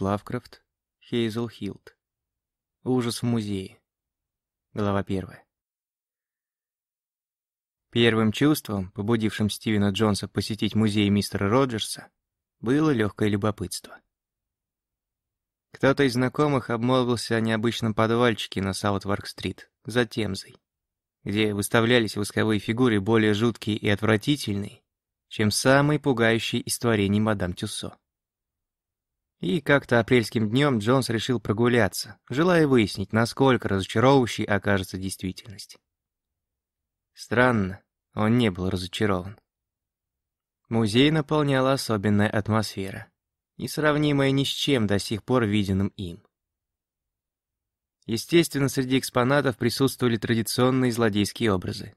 Лавкрафт, Хейзел Хилд. Ужас в музее. Глава первая. Первым чувством, побудившим Стивена Джонса посетить музей мистера Роджерса, было легкое любопытство. Кто-то из знакомых обмолвился о необычном подвальчике на Саутварк-стрит, за Темзой, где выставлялись восковые фигуры более жуткие и отвратительные, чем самые пугающие из творений мадам Тюссо. И как-то апрельским днем Джонс решил прогуляться, желая выяснить, насколько разочаровывающей окажется действительность. Странно, он не был разочарован. Музей наполняла особенная атмосфера, несравнимая ни с чем до сих пор виденным им. Естественно, среди экспонатов присутствовали традиционные злодейские образы.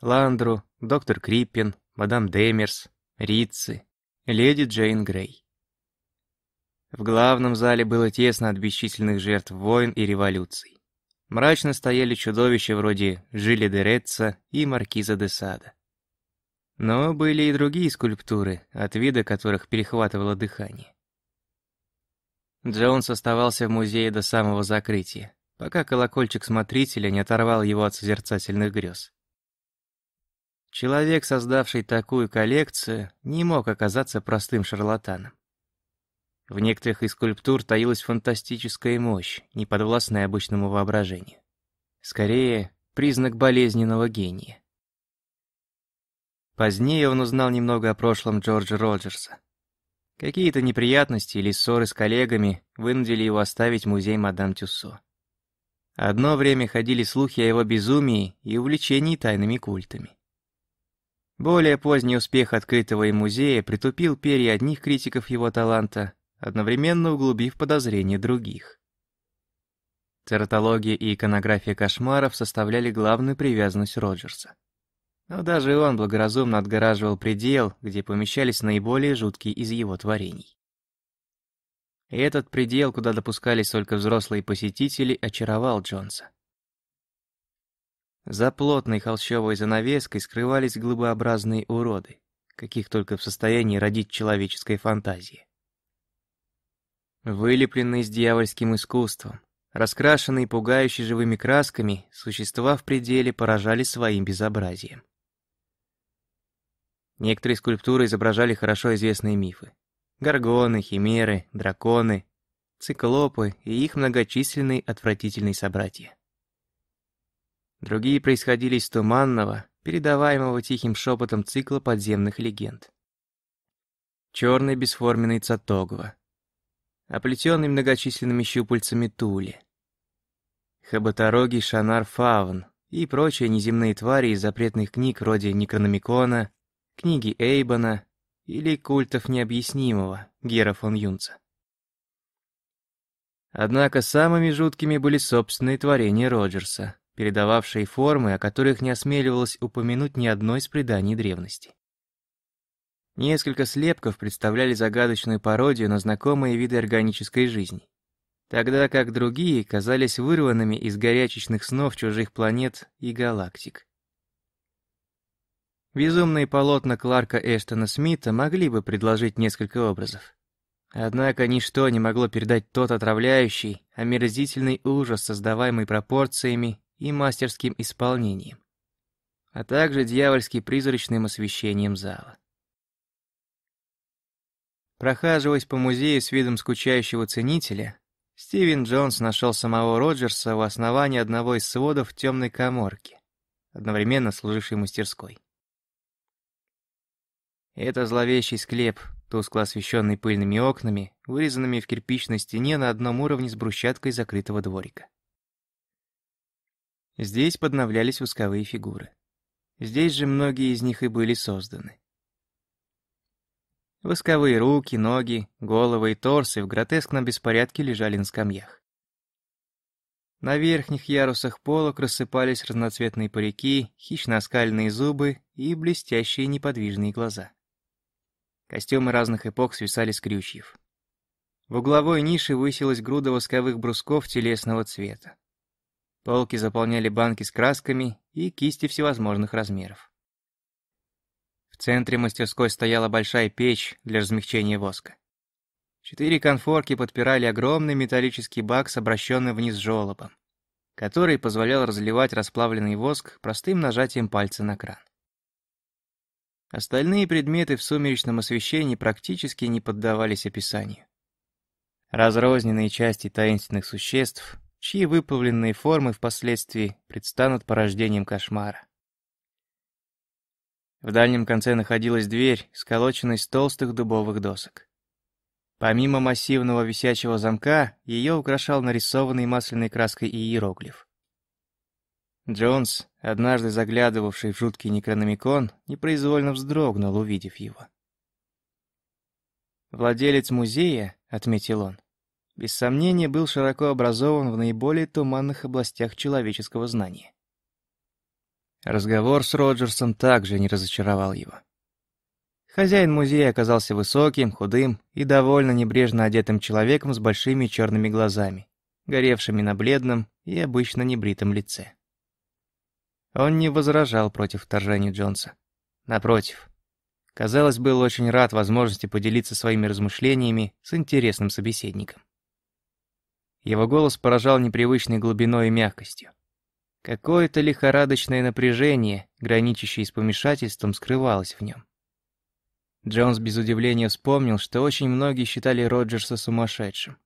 Ландру, доктор Криппин, мадам Демерс, Ритцы, леди Джейн Грей. В главном зале было тесно от бесчисленных жертв войн и революций. Мрачно стояли чудовища вроде Жили де Ретца и Маркиза де Сада. Но были и другие скульптуры, от вида которых перехватывало дыхание. Джонс оставался в музее до самого закрытия, пока колокольчик смотрителя не оторвал его от созерцательных грез. Человек, создавший такую коллекцию, не мог оказаться простым шарлатаном. В некоторых из скульптур таилась фантастическая мощь, неподвластная обычному воображению. Скорее, признак болезненного гения. Позднее он узнал немного о прошлом Джорджа Роджерса. Какие-то неприятности или ссоры с коллегами вынудили его оставить музей мадам Тюссо. Одно время ходили слухи о его безумии и увлечении тайными культами. Более поздний успех открытого им музея притупил перья одних критиков его таланта, одновременно углубив подозрения других. Тератология и иконография кошмаров составляли главную привязанность Роджерса. Но даже он благоразумно отгораживал предел, где помещались наиболее жуткие из его творений. И этот предел, куда допускались только взрослые посетители, очаровал Джонса. За плотной холщовой занавеской скрывались глыбообразные уроды, каких только в состоянии родить человеческая фантазия. Вылепленные с дьявольским искусством, раскрашенные пугающе живыми красками, существа в пределе поражали своим безобразием. Некоторые скульптуры изображали хорошо известные мифы. Горгоны, химеры, драконы, циклопы и их многочисленные отвратительные собратья. Другие происходили из туманного, передаваемого тихим шепотом цикла подземных легенд. Черный бесформенный Цатогва, оплетенный многочисленными щупальцами Тули. Хоботорогий Шанар Фаун и прочие неземные твари из запретных книг вроде Некрономикона, книги Эйбона или культов необъяснимого Гера фон Юнца. Однако самыми жуткими были собственные творения Роджерса, передававшие формы, о которых не осмеливалось упомянуть ни одно из преданий древности. Несколько слепков представляли загадочную пародию на знакомые виды органической жизни, тогда как другие казались вырванными из горячечных снов чужих планет и галактик. Безумные полотна Кларка Эштона Смита могли бы предложить несколько образов. Однако ничто не могло передать тот отравляющий, омерзительный ужас, создаваемый пропорциями и мастерским исполнением, а также дьявольски призрачным освещением зала. Прохаживаясь по музею с видом скучающего ценителя, Стивен Джонс нашел самого Роджерса у основания одного из сводов темной коморки, одновременно служившей мастерской. Это зловещий склеп, тускло освещенный пыльными окнами, вырезанными в кирпичной стене на одном уровне с брусчаткой закрытого дворика. Здесь подновлялись восковые фигуры. Здесь же многие из них и были созданы. Восковые руки, ноги, головы и торсы в гротескном беспорядке лежали на скамьях. На верхних ярусах полок рассыпались разноцветные парики, хищно-оскальные зубы и блестящие неподвижные глаза. Костюмы разных эпох свисали с крючьев. В угловой нише высилась груда восковых брусков телесного цвета. Полки заполняли банки с красками и кисти всевозможных размеров. В центре мастерской стояла большая печь для размягчения воска. Четыре конфорки подпирали огромный металлический бак с обращенным вниз желобом, который позволял разливать расплавленный воск простым нажатием пальца на кран. Остальные предметы в сумеречном освещении практически не поддавались описанию. Разрозненные части таинственных существ, чьи выплавленные формы впоследствии предстанут порождением кошмара. В дальнем конце находилась дверь, сколоченная из толстых дубовых досок. Помимо массивного висячего замка, ее украшал нарисованный масляной краской иероглиф. Джонс, однажды заглядывавший в жуткий некрономикон, непроизвольно вздрогнул, увидев его. «Владелец музея», — отметил он, — без сомнения был широко образован в наиболее туманных областях человеческого знания. Разговор с Роджерсом также не разочаровал его. Хозяин музея оказался высоким, худым и довольно небрежно одетым человеком с большими черными глазами, горевшими на бледном и обычно небритом лице. Он не возражал против вторжения Джонса. Напротив. Казалось, был очень рад возможности поделиться своими размышлениями с интересным собеседником. Его голос поражал непривычной глубиной и мягкостью. Какое-то лихорадочное напряжение, граничащее с помешательством, скрывалось в нем. Джонс без удивления вспомнил, что очень многие считали Роджерса сумасшедшим.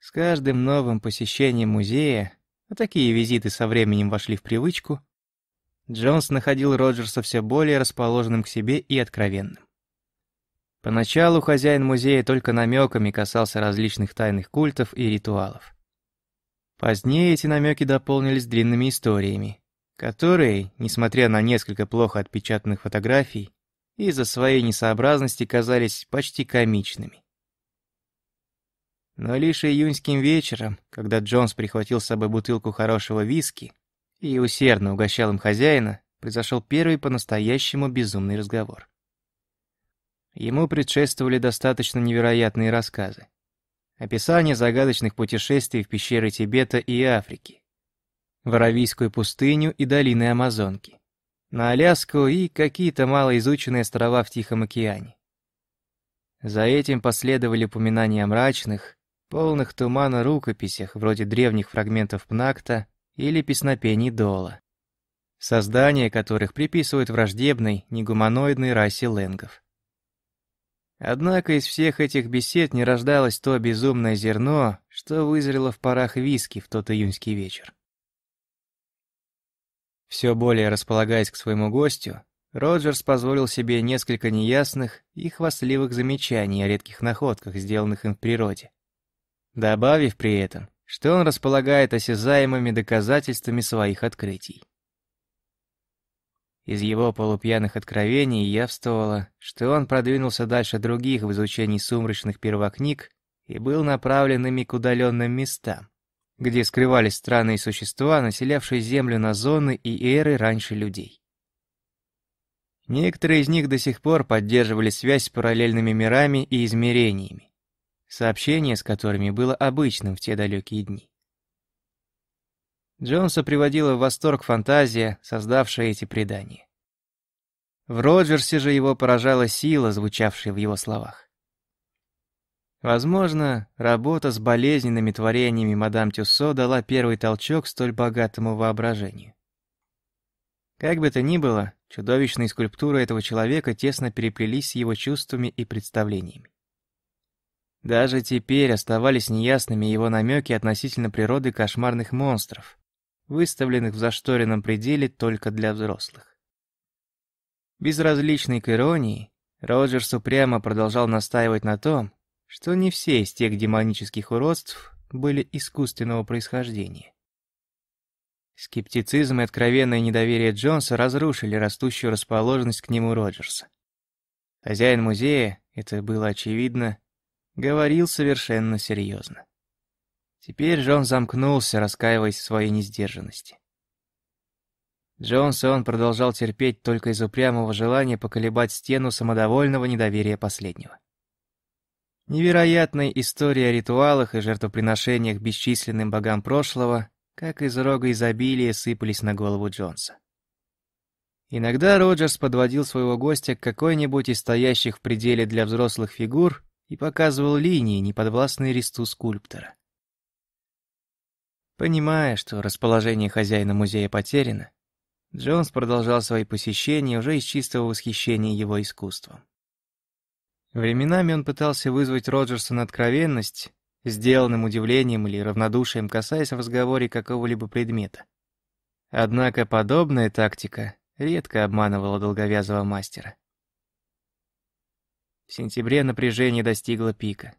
С каждым новым посещением музея а такие визиты со временем вошли в привычку, Джонс находил Роджерса все более расположенным к себе и откровенным. Поначалу хозяин музея только намеками касался различных тайных культов и ритуалов. Позднее эти намеки дополнились длинными историями, которые, несмотря на несколько плохо отпечатанных фотографий, из-за своей несообразности казались почти комичными. Но лишь июньским вечером, когда Джонс прихватил с собой бутылку хорошего виски и усердно угощал им хозяина, произошел первый по-настоящему безумный разговор. Ему предшествовали достаточно невероятные рассказы. Описание загадочных путешествий в пещеры Тибета и Африки, в Аравийскую пустыню и долины Амазонки, на Аляску и какие-то малоизученные острова в Тихом океане. За этим последовали упоминания о мрачных, полных тумана рукописях, вроде древних фрагментов Пнакта или песнопений Дола, создание которых приписывают враждебной, негуманоидной расе ленгов. Однако из всех этих бесед не рождалось то безумное зерно, что вызрело в парах виски в тот июньский вечер. Все более располагаясь к своему гостю, Роджерс позволил себе несколько неясных и хвастливых замечаний о редких находках, сделанных им в природе добавив при этом, что он располагает осязаемыми доказательствами своих открытий. Из его полупьяных откровений явствовало, что он продвинулся дальше других в изучении сумрачных первокниг и был направлен ими к удаленным местам, где скрывались странные существа, населявшие Землю на зоны и эры раньше людей. Некоторые из них до сих пор поддерживали связь с параллельными мирами и измерениями, сообщение с которыми было обычным в те далекие дни. Джонса приводила в восторг фантазия, создавшая эти предания. В Роджерсе же его поражала сила, звучавшая в его словах. Возможно, работа с болезненными творениями мадам Тюссо дала первый толчок столь богатому воображению. Как бы то ни было, чудовищные скульптуры этого человека тесно переплелись с его чувствами и представлениями. Даже теперь оставались неясными его намеки относительно природы кошмарных монстров, выставленных в зашторенном пределе только для взрослых. Безразличный к иронии, Роджерс упрямо продолжал настаивать на том, что не все из тех демонических уродств были искусственного происхождения. Скептицизм и откровенное недоверие Джонса разрушили растущую расположенность к нему Роджерса. Хозяин музея, это было очевидно, говорил совершенно серьезно. Теперь Джон замкнулся, раскаиваясь в своей несдержанности. Джонсон продолжал терпеть только из упрямого желания поколебать стену самодовольного недоверия последнего. Невероятная история о ритуалах и жертвоприношениях бесчисленным богам прошлого, как из рога изобилия, сыпались на голову Джонса. Иногда Роджерс подводил своего гостя к какой-нибудь из стоящих в пределе для взрослых фигур и показывал линии, неподвластные ресту скульптора. Понимая, что расположение хозяина музея потеряно, Джонс продолжал свои посещения уже из чистого восхищения его искусством. Временами он пытался вызвать Роджерса на откровенность, сделанным удивлением или равнодушием касаясь в разговоре какого-либо предмета. Однако подобная тактика редко обманывала долговязого мастера. В сентябре напряжение достигло пика.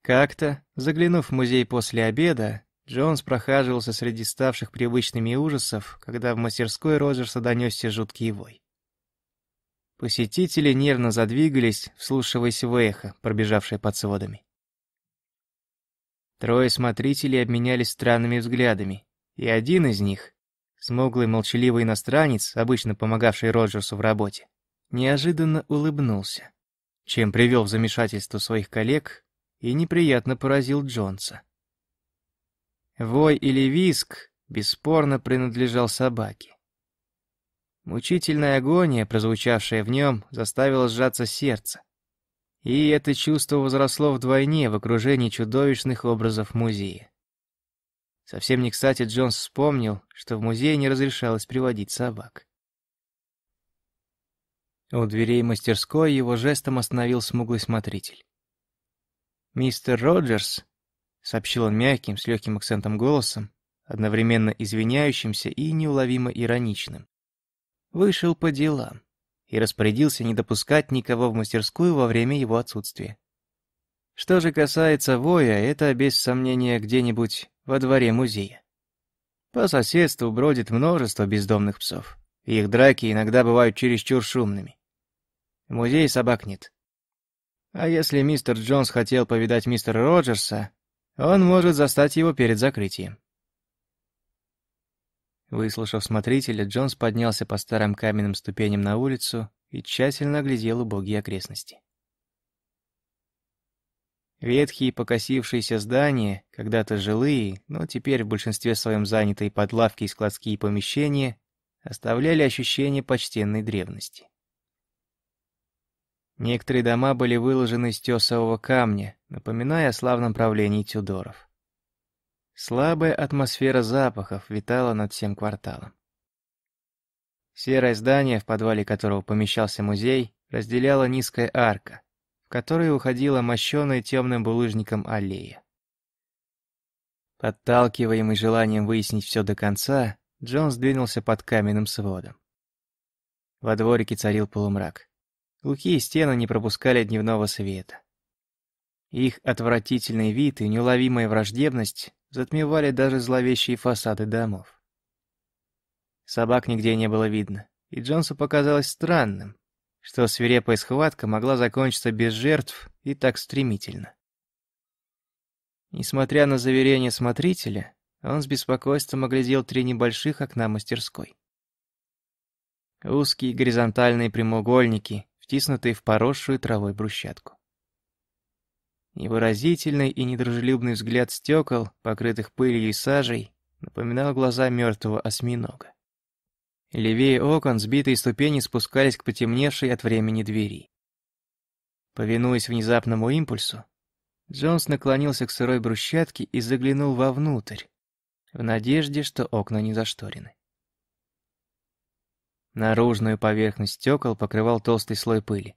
Как-то, заглянув в музей после обеда, Джонс прохаживался среди ставших привычными ужасов, когда в мастерской Роджерса донесся жуткий вой. Посетители нервно задвигались, вслушиваясь в эхо, пробежавшее под сводами. Трое смотрителей обменялись странными взглядами, и один из них, смуглый молчаливый иностранец, обычно помогавший Роджерсу в работе, неожиданно улыбнулся, чем привел в замешательство своих коллег и неприятно поразил Джонса. Вой или виск бесспорно принадлежал собаке. Мучительная агония, прозвучавшая в нем, заставила сжаться сердце. И это чувство возросло вдвойне в окружении чудовищных образов музея. Совсем не кстати Джонс вспомнил, что в музее не разрешалось приводить собак. У дверей мастерской его жестом остановил смуглый смотритель. Мистер Роджерс сообщил он мягким, с легким акцентом голосом, одновременно извиняющимся и неуловимо ироничным. Вышел по делам и распорядился не допускать никого в мастерскую во время его отсутствия. Что же касается воя, это без сомнения где-нибудь во дворе музея. По соседству бродит множество бездомных псов. Их драки иногда бывают чересчур шумными. В музее собак нет. А если мистер Джонс хотел повидать мистера Роджерса, он может застать его перед закрытием. Выслушав смотрителя, Джонс поднялся по старым каменным ступеням на улицу и тщательно оглядел убогие окрестности. Ветхие покосившиеся здания, когда-то жилые, но теперь в большинстве своем занятые под лавки и складские помещения, оставляли ощущение почтенной древности. Некоторые дома были выложены из тесового камня, напоминая о славном правлении Тюдоров. Слабая атмосфера запахов витала над всем кварталом. Серое здание, в подвале которого помещался музей, разделяла низкая арка, в которой уходила мощеная темным булыжником аллея. Подталкиваемый желанием выяснить все до конца, Джон сдвинулся под каменным сводом. Во дворике царил полумрак. Глухие стены не пропускали дневного света. Их отвратительный вид и неуловимая враждебность затмевали даже зловещие фасады домов. Собак нигде не было видно, и Джонсу показалось странным, что свирепая схватка могла закончиться без жертв и так стремительно. Несмотря на заверение смотрителя, он с беспокойством оглядел три небольших окна мастерской. Узкие горизонтальные прямоугольники, втиснутые в поросшую травой брусчатку. Невыразительный и недружелюбный взгляд стекол, покрытых пылью и сажей, напоминал глаза мертвого осьминога. Левее окон сбитые ступени спускались к потемневшей от времени двери. Повинуясь внезапному импульсу, Джонс наклонился к сырой брусчатке и заглянул вовнутрь, в надежде, что окна не зашторены. Наружную поверхность стекол покрывал толстый слой пыли.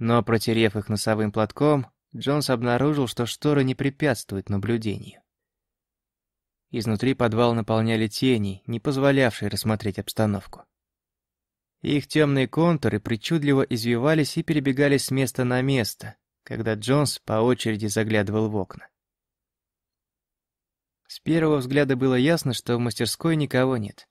Но, протерев их носовым платком, Джонс обнаружил, что шторы не препятствуют наблюдению. Изнутри подвал наполняли тени, не позволявшие рассмотреть обстановку. Их темные контуры причудливо извивались и перебегали с места на место, когда Джонс по очереди заглядывал в окна. С первого взгляда было ясно, что в мастерской никого нет.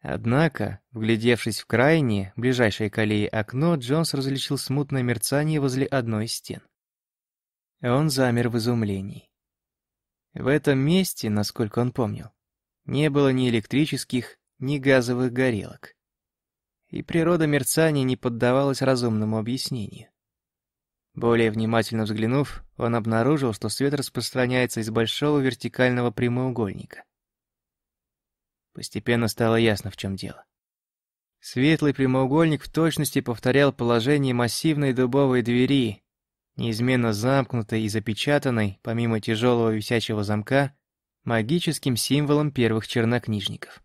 Однако, вглядевшись в крайнее, ближайшее к аллее окно, Джонс различил смутное мерцание возле одной из стен. Он замер в изумлении. В этом месте, насколько он помнил, не было ни электрических, ни газовых горелок. И природа мерцания не поддавалась разумному объяснению. Более внимательно взглянув, он обнаружил, что свет распространяется из большого вертикального прямоугольника. Постепенно стало ясно, в чем дело. Светлый прямоугольник в точности повторял положение массивной дубовой двери, неизменно замкнутой и запечатанной, помимо тяжелого висячего замка, магическим символом первых чернокнижников.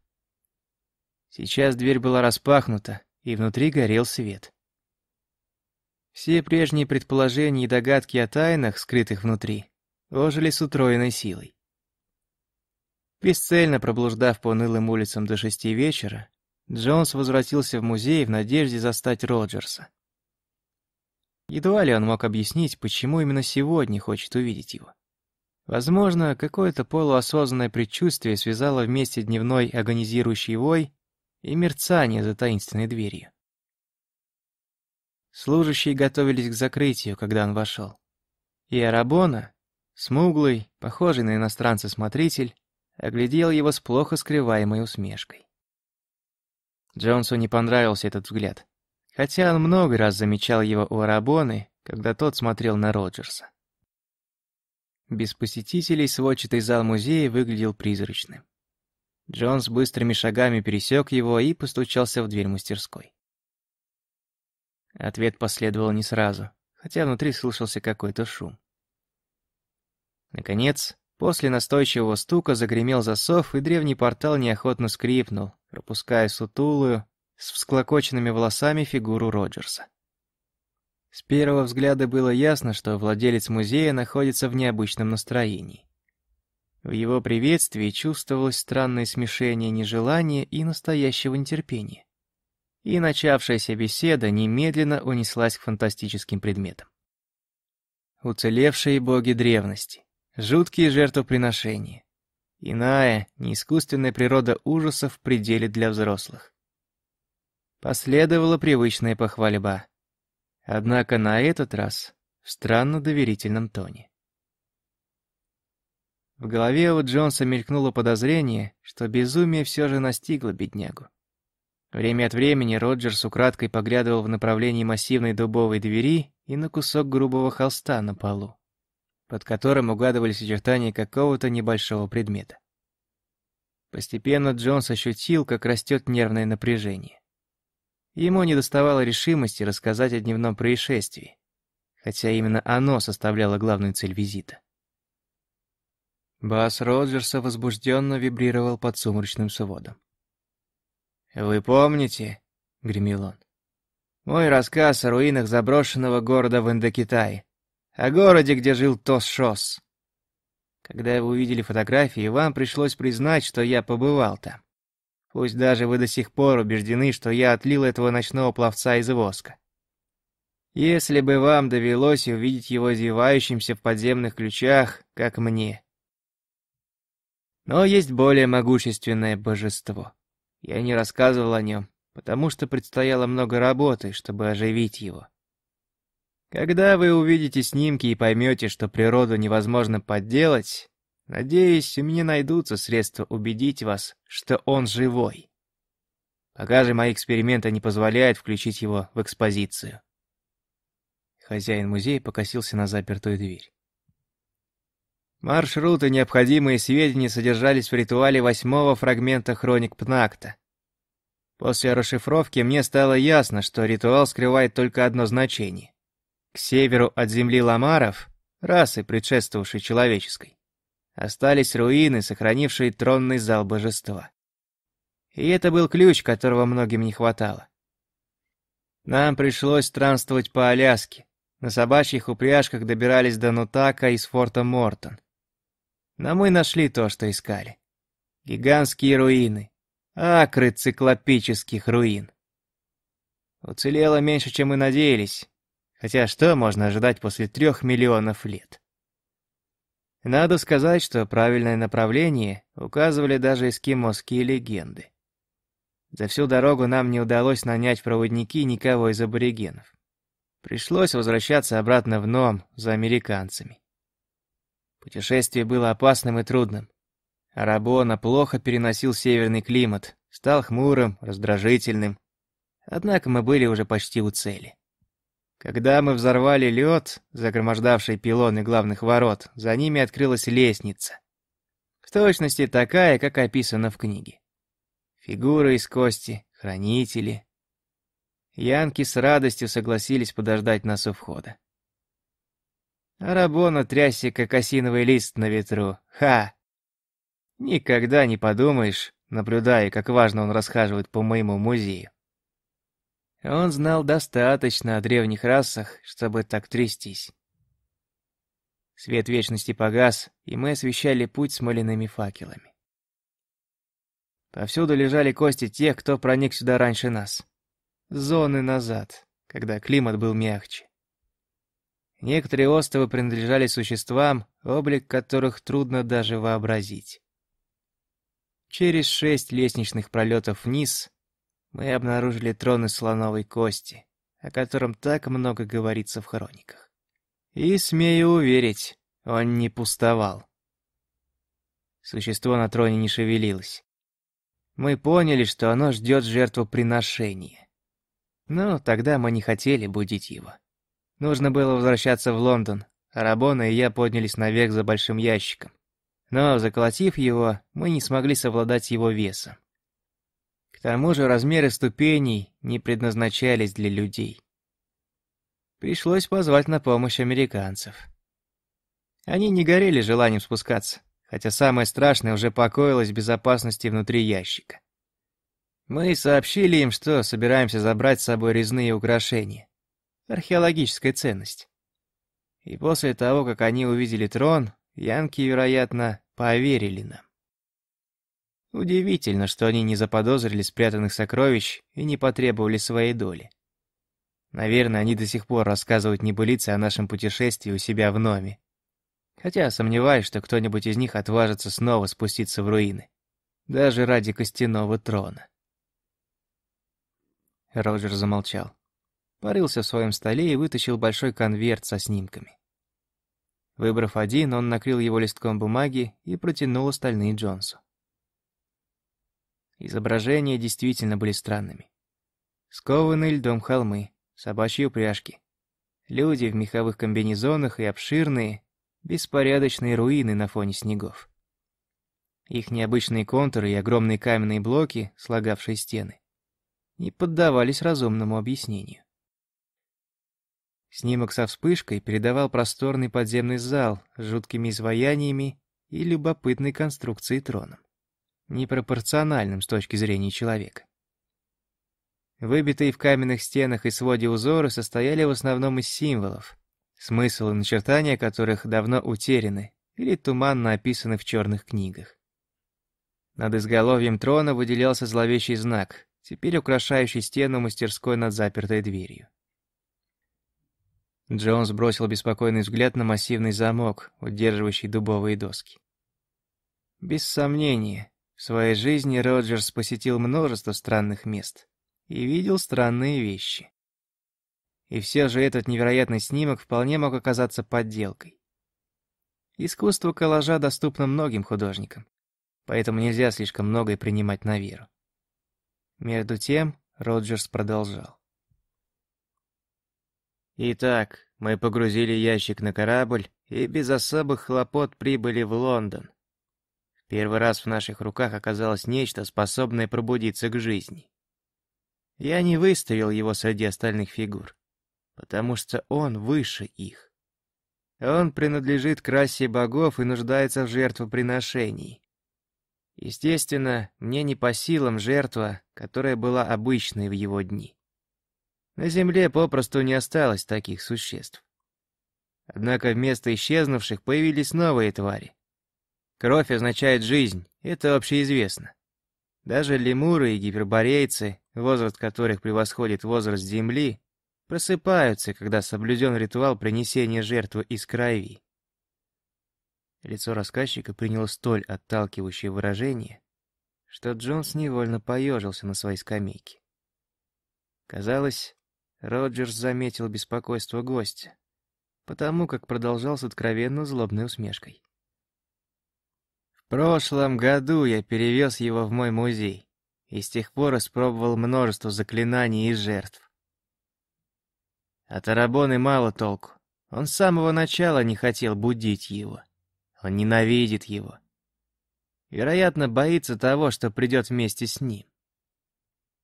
Сейчас дверь была распахнута, и внутри горел свет. Все прежние предположения и догадки о тайнах, скрытых внутри, ожили с утроенной силой. Бесцельно проблуждав по унылым улицам до шести вечера, Джонс возвратился в музей в надежде застать Роджерса. Едва ли он мог объяснить, почему именно сегодня хочет увидеть его. Возможно, какое-то полуосознанное предчувствие связало вместе дневной агонизирующий вой и мерцание за таинственной дверью. Служащие готовились к закрытию, когда он вошел. И Арабона, смуглый, похожий на иностранца смотритель, оглядел его с плохо скрываемой усмешкой. Джонсу не понравился этот взгляд, хотя он много раз замечал его у Арабоны, когда тот смотрел на Роджерса. Без посетителей сводчатый зал музея выглядел призрачным. Джонс быстрыми шагами пересек его и постучался в дверь мастерской. Ответ последовал не сразу, хотя внутри слышался какой-то шум. Наконец, после настойчивого стука загремел засов, и древний портал неохотно скрипнул, пропуская сутулую, с всклокоченными волосами фигуру Роджерса. С первого взгляда было ясно, что владелец музея находится в необычном настроении. В его приветствии чувствовалось странное смешение нежелания и настоящего нетерпения. И начавшаяся беседа немедленно унеслась к фантастическим предметам. Уцелевшие боги древности, жуткие жертвоприношения, иная, неискусственная природа ужасов в пределе для взрослых. Последовала привычная похвальба. Однако на этот раз в странно доверительном тоне. В голове у Джонса мелькнуло подозрение, что безумие все же настигло беднягу. Время от времени Роджерс украдкой поглядывал в направлении массивной дубовой двери и на кусок грубого холста на полу, под которым угадывались очертания какого-то небольшого предмета. Постепенно Джонс ощутил, как растет нервное напряжение. Ему не доставало решимости рассказать о дневном происшествии, хотя именно оно составляло главную цель визита. Бас Роджерса возбужденно вибрировал под сумрачным сводом. «Вы помните?» — гремел он. «Мой рассказ о руинах заброшенного города в Индокитае, о городе, где жил Тос Шос. Когда вы увидели фотографии, вам пришлось признать, что я побывал там. Пусть даже вы до сих пор убеждены, что я отлил этого ночного пловца из воска. Если бы вам довелось увидеть его извивающимся в подземных ключах, как мне. Но есть более могущественное божество. Я не рассказывал о нем, потому что предстояло много работы, чтобы оживить его. Когда вы увидите снимки и поймете, что природу невозможно подделать, Надеюсь, у меня найдутся средства убедить вас, что он живой. Пока же мои эксперименты не позволяют включить его в экспозицию. Хозяин музея покосился на запертую дверь. Маршруты, необходимые сведения содержались в ритуале восьмого фрагмента хроник Пнакта. После расшифровки мне стало ясно, что ритуал скрывает только одно значение. К северу от земли ламаров, расы, предшествовавшей человеческой, Остались руины, сохранившие тронный зал божества. И это был ключ, которого многим не хватало. Нам пришлось странствовать по Аляске. На собачьих упряжках добирались до Нутака из форта Мортон. Но мы нашли то, что искали. Гигантские руины. Акры циклопических руин. Уцелело меньше, чем мы надеялись. Хотя что можно ожидать после трех миллионов лет? Надо сказать, что правильное направление указывали даже эскимосские легенды. За всю дорогу нам не удалось нанять проводники никого из аборигенов. Пришлось возвращаться обратно в Ном за американцами. Путешествие было опасным и трудным. Арабона плохо переносил северный климат, стал хмурым, раздражительным. Однако мы были уже почти у цели. Когда мы взорвали лед, загромождавший пилоны главных ворот, за ними открылась лестница. В точности такая, как описано в книге. Фигуры из кости, хранители. Янки с радостью согласились подождать нас у входа. Арабона трясся, как осиновый лист на ветру. Ха! Никогда не подумаешь, наблюдая, как важно он расхаживает по моему музею. Он знал достаточно о древних расах, чтобы так трястись. Свет вечности погас, и мы освещали путь смоляными факелами. Повсюду лежали кости тех, кто проник сюда раньше нас. Зоны назад, когда климат был мягче. Некоторые островы принадлежали существам, облик которых трудно даже вообразить. Через шесть лестничных пролетов вниз мы обнаружили трон из слоновой кости, о котором так много говорится в хрониках. И, смею уверить, он не пустовал. Существо на троне не шевелилось. Мы поняли, что оно ждет жертвоприношения. Но тогда мы не хотели будить его. Нужно было возвращаться в Лондон, а Рабона и я поднялись наверх за большим ящиком. Но, заколотив его, мы не смогли совладать его весом тому же размеры ступеней не предназначались для людей. Пришлось позвать на помощь американцев. Они не горели желанием спускаться, хотя самое страшное уже покоилось в безопасности внутри ящика. Мы сообщили им, что собираемся забрать с собой резные украшения. Археологическая ценность. И после того, как они увидели трон, янки, вероятно, поверили нам. Удивительно, что они не заподозрили спрятанных сокровищ и не потребовали своей доли. Наверное, они до сих пор рассказывают небылицы о нашем путешествии у себя в Номе. Хотя сомневаюсь, что кто-нибудь из них отважится снова спуститься в руины. Даже ради костяного трона. Роджер замолчал. Порылся в своем столе и вытащил большой конверт со снимками. Выбрав один, он накрыл его листком бумаги и протянул остальные Джонсу. Изображения действительно были странными. Скованные льдом холмы, собачьи упряжки. Люди в меховых комбинезонах и обширные, беспорядочные руины на фоне снегов. Их необычные контуры и огромные каменные блоки, слагавшие стены, не поддавались разумному объяснению. Снимок со вспышкой передавал просторный подземный зал с жуткими изваяниями и любопытной конструкцией троном непропорциональным с точки зрения человека. Выбитые в каменных стенах и своде узоры состояли в основном из символов, смысл и начертания которых давно утеряны или туманно описаны в черных книгах. Над изголовьем трона выделялся зловещий знак, теперь украшающий стену мастерской над запертой дверью. Джонс бросил беспокойный взгляд на массивный замок, удерживающий дубовые доски. Без сомнения, в своей жизни Роджерс посетил множество странных мест и видел странные вещи. И все же этот невероятный снимок вполне мог оказаться подделкой. Искусство коллажа доступно многим художникам, поэтому нельзя слишком многое принимать на веру. Между тем Роджерс продолжал. Итак, мы погрузили ящик на корабль и без особых хлопот прибыли в Лондон. Первый раз в наших руках оказалось нечто, способное пробудиться к жизни. Я не выставил его среди остальных фигур, потому что он выше их. Он принадлежит к расе богов и нуждается в жертвоприношении. Естественно, мне не по силам жертва, которая была обычной в его дни. На Земле попросту не осталось таких существ. Однако вместо исчезнувших появились новые твари, Кровь означает жизнь, это общеизвестно. Даже лемуры и гиперборейцы, возраст которых превосходит возраст Земли, просыпаются, когда соблюден ритуал принесения жертвы из крови. Лицо рассказчика приняло столь отталкивающее выражение, что Джонс невольно поежился на своей скамейке. Казалось, Роджерс заметил беспокойство гостя, потому как продолжал с откровенно злобной усмешкой. Прошлом году я перевез его в мой музей и с тех пор испробовал множество заклинаний и жертв. От Арабоны мало толку. Он с самого начала не хотел будить его. Он ненавидит его. Вероятно, боится того, что придет вместе с ним.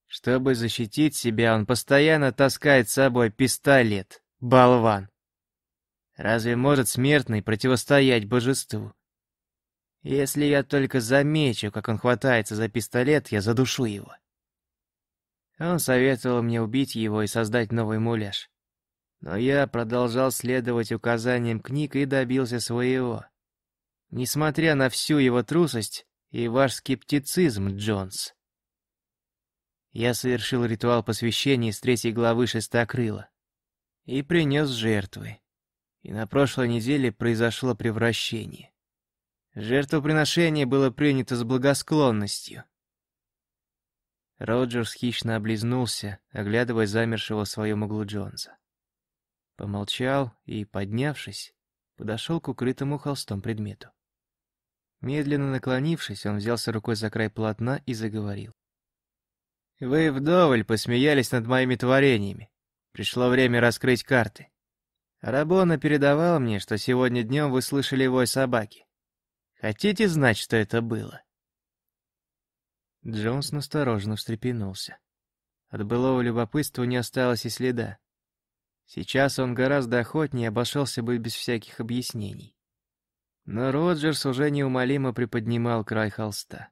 Чтобы защитить себя, он постоянно таскает с собой пистолет, болван. Разве может смертный противостоять божеству? Если я только замечу, как он хватается за пистолет, я задушу его. Он советовал мне убить его и создать новый муляж. Но я продолжал следовать указаниям книг и добился своего. Несмотря на всю его трусость и ваш скептицизм, Джонс. Я совершил ритуал посвящения из третьей главы Шестокрыла и принес жертвы. И на прошлой неделе произошло превращение. Жертвоприношение было принято с благосклонностью. Роджерс хищно облизнулся, оглядывая замершего в своем углу Джонса. Помолчал и, поднявшись, подошел к укрытому холстом предмету. Медленно наклонившись, он взялся рукой за край полотна и заговорил. «Вы вдоволь посмеялись над моими творениями. Пришло время раскрыть карты. Рабона передавал мне, что сегодня днем вы слышали вой собаки. Хотите знать, что это было?» Джонс настороженно встрепенулся. От былого любопытства не осталось и следа. Сейчас он гораздо охотнее обошелся бы без всяких объяснений. Но Роджерс уже неумолимо приподнимал край холста.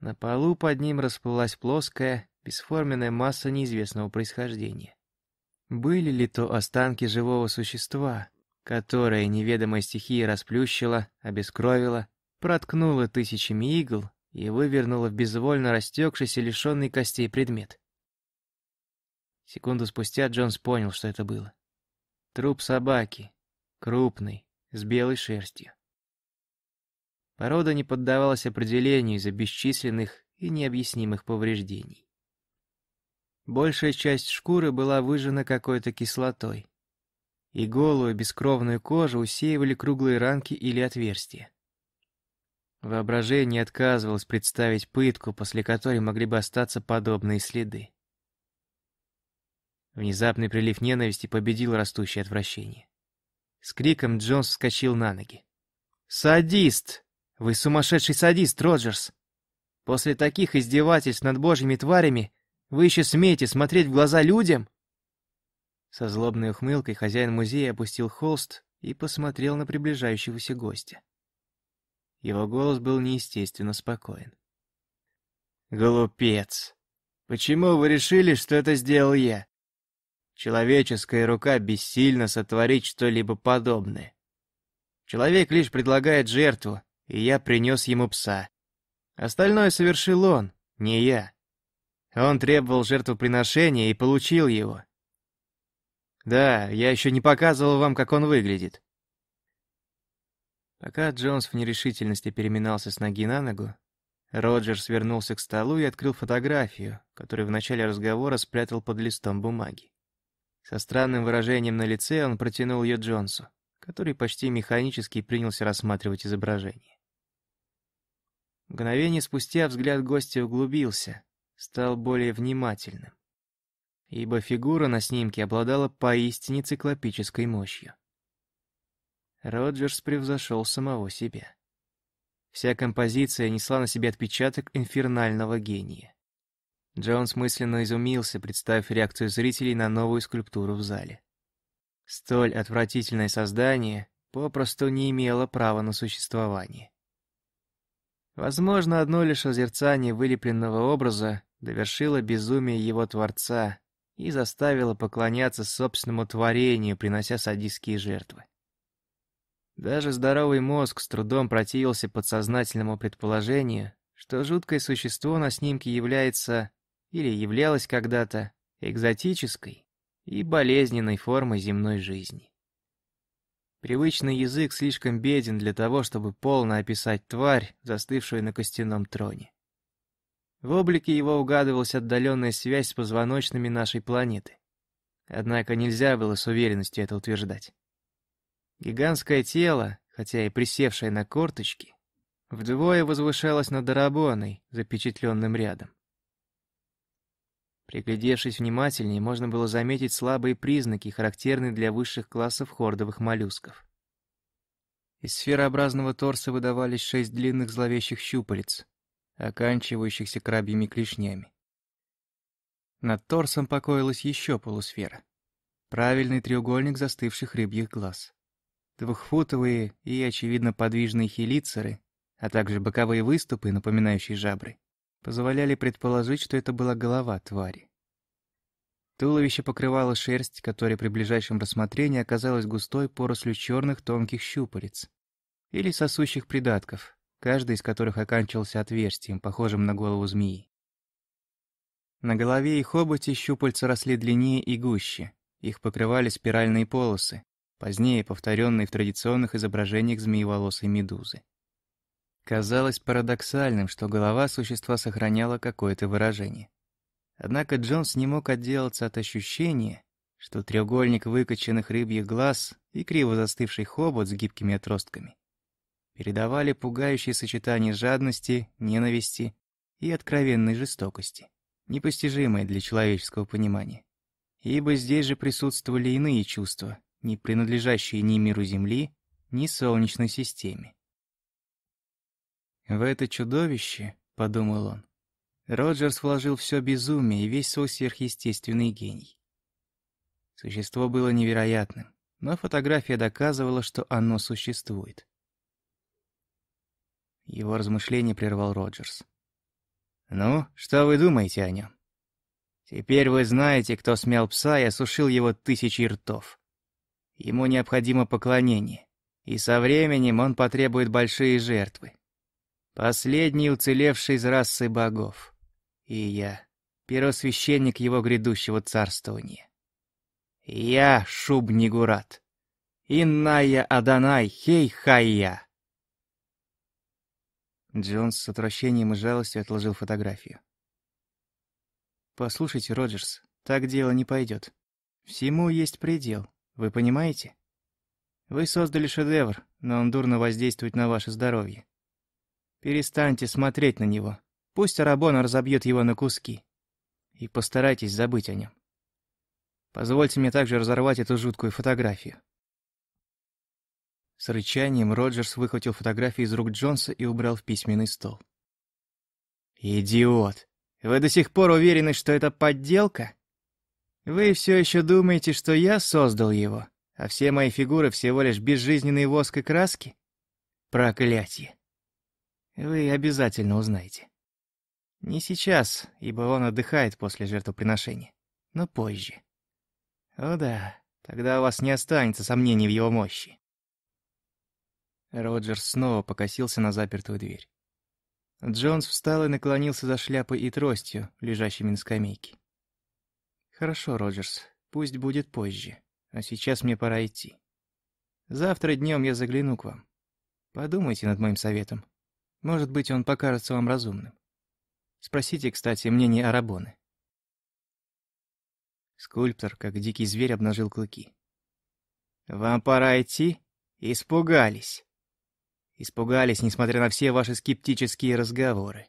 На полу под ним расплылась плоская, бесформенная масса неизвестного происхождения. Были ли то останки живого существа, которое неведомая стихия расплющила, обескровила, проткнула тысячами игл и вывернула в безвольно растекшийся лишенный костей предмет? Секунду спустя Джонс понял, что это было. Труп собаки. Крупный, с белой шерстью. Порода не поддавалась определению из-за бесчисленных и необъяснимых повреждений. Большая часть шкуры была выжжена какой-то кислотой, и голую бескровную кожу усеивали круглые ранки или отверстия. Воображение отказывалось представить пытку, после которой могли бы остаться подобные следы. Внезапный прилив ненависти победил растущее отвращение. С криком Джонс вскочил на ноги. «Садист! Вы сумасшедший садист, Роджерс! После таких издевательств над божьими тварями вы еще смеете смотреть в глаза людям?» Со злобной ухмылкой хозяин музея опустил холст и посмотрел на приближающегося гостя. Его голос был неестественно спокоен. «Глупец! Почему вы решили, что это сделал я? Человеческая рука бессильна сотворить что-либо подобное. Человек лишь предлагает жертву, и я принес ему пса. Остальное совершил он, не я. Он требовал жертвоприношения и получил его. Да, я еще не показывал вам, как он выглядит. Пока Джонс в нерешительности переминался с ноги на ногу, Роджер свернулся к столу и открыл фотографию, которую в начале разговора спрятал под листом бумаги. Со странным выражением на лице он протянул ее Джонсу, который почти механически принялся рассматривать изображение. Мгновение спустя взгляд гостя углубился, стал более внимательным, ибо фигура на снимке обладала поистине циклопической мощью. Роджерс превзошел самого себя. Вся композиция несла на себе отпечаток инфернального гения. Джонс мысленно изумился, представив реакцию зрителей на новую скульптуру в зале. Столь отвратительное создание попросту не имело права на существование. Возможно, одно лишь озерцание вылепленного образа довершило безумие его творца и заставило поклоняться собственному творению, принося садистские жертвы. Даже здоровый мозг с трудом противился подсознательному предположению, что жуткое существо на снимке является или являлась когда-то экзотической и болезненной формой земной жизни. Привычный язык слишком беден для того, чтобы полно описать тварь, застывшую на костяном троне. В облике его угадывалась отдаленная связь с позвоночными нашей планеты. Однако нельзя было с уверенностью это утверждать. Гигантское тело, хотя и присевшее на корточки, вдвое возвышалось над Арабоной, запечатленным рядом. Приглядевшись внимательнее, можно было заметить слабые признаки, характерные для высших классов хордовых моллюсков. Из сферообразного торса выдавались шесть длинных зловещих щупалец, оканчивающихся крабьими клешнями. Над торсом покоилась еще полусфера. Правильный треугольник застывших рыбьих глаз. Двухфутовые и, очевидно, подвижные хелицеры, а также боковые выступы, напоминающие жабры, позволяли предположить, что это была голова твари. Туловище покрывало шерсть, которая при ближайшем рассмотрении оказалась густой порослью черных тонких щупалец или сосущих придатков, каждый из которых оканчивался отверстием, похожим на голову змеи. На голове и хоботе щупальца росли длиннее и гуще, их покрывали спиральные полосы, позднее повторенные в традиционных изображениях змееволосой медузы. Казалось парадоксальным, что голова существа сохраняла какое-то выражение. Однако Джонс не мог отделаться от ощущения, что треугольник выкоченных рыбьих глаз и криво застывший хобот с гибкими отростками передавали пугающее сочетание жадности, ненависти и откровенной жестокости, непостижимое для человеческого понимания. Ибо здесь же присутствовали иные чувства, не принадлежащие ни миру Земли, ни Солнечной системе. В это чудовище, подумал он, Роджерс вложил все безумие и весь свой сверхъестественный гений. Существо было невероятным, но фотография доказывала, что оно существует. Его размышление прервал Роджерс. «Ну, что вы думаете о нем? Теперь вы знаете, кто смел пса и осушил его тысячи ртов. Ему необходимо поклонение, и со временем он потребует большие жертвы. Последний уцелевший из расы богов. И я, первосвященник его грядущего царствования. Я Шубнигурат. Инная Аданай Хей-Хайя. Джонс с отвращением и жалостью отложил фотографию. «Послушайте, Роджерс, так дело не пойдет. Всему есть предел, вы понимаете? Вы создали шедевр, но он дурно воздействует на ваше здоровье. Перестаньте смотреть на него. Пусть Арабона разобьет его на куски. И постарайтесь забыть о нем. Позвольте мне также разорвать эту жуткую фотографию. С рычанием Роджерс выхватил фотографию из рук Джонса и убрал в письменный стол. «Идиот! Вы до сих пор уверены, что это подделка? Вы все еще думаете, что я создал его, а все мои фигуры всего лишь безжизненные воск и краски? Проклятие! Вы обязательно узнаете. Не сейчас, ибо он отдыхает после жертвоприношения, но позже. О да, тогда у вас не останется сомнений в его мощи. Роджерс снова покосился на запертую дверь. Джонс встал и наклонился за шляпой и тростью, лежащими на скамейке. «Хорошо, Роджерс, пусть будет позже, а сейчас мне пора идти. Завтра днем я загляну к вам. Подумайте над моим советом. Может быть, он покажется вам разумным. Спросите, кстати, мнение Арабоны. Скульптор, как дикий зверь, обнажил клыки. «Вам пора идти? Испугались!» Испугались, несмотря на все ваши скептические разговоры.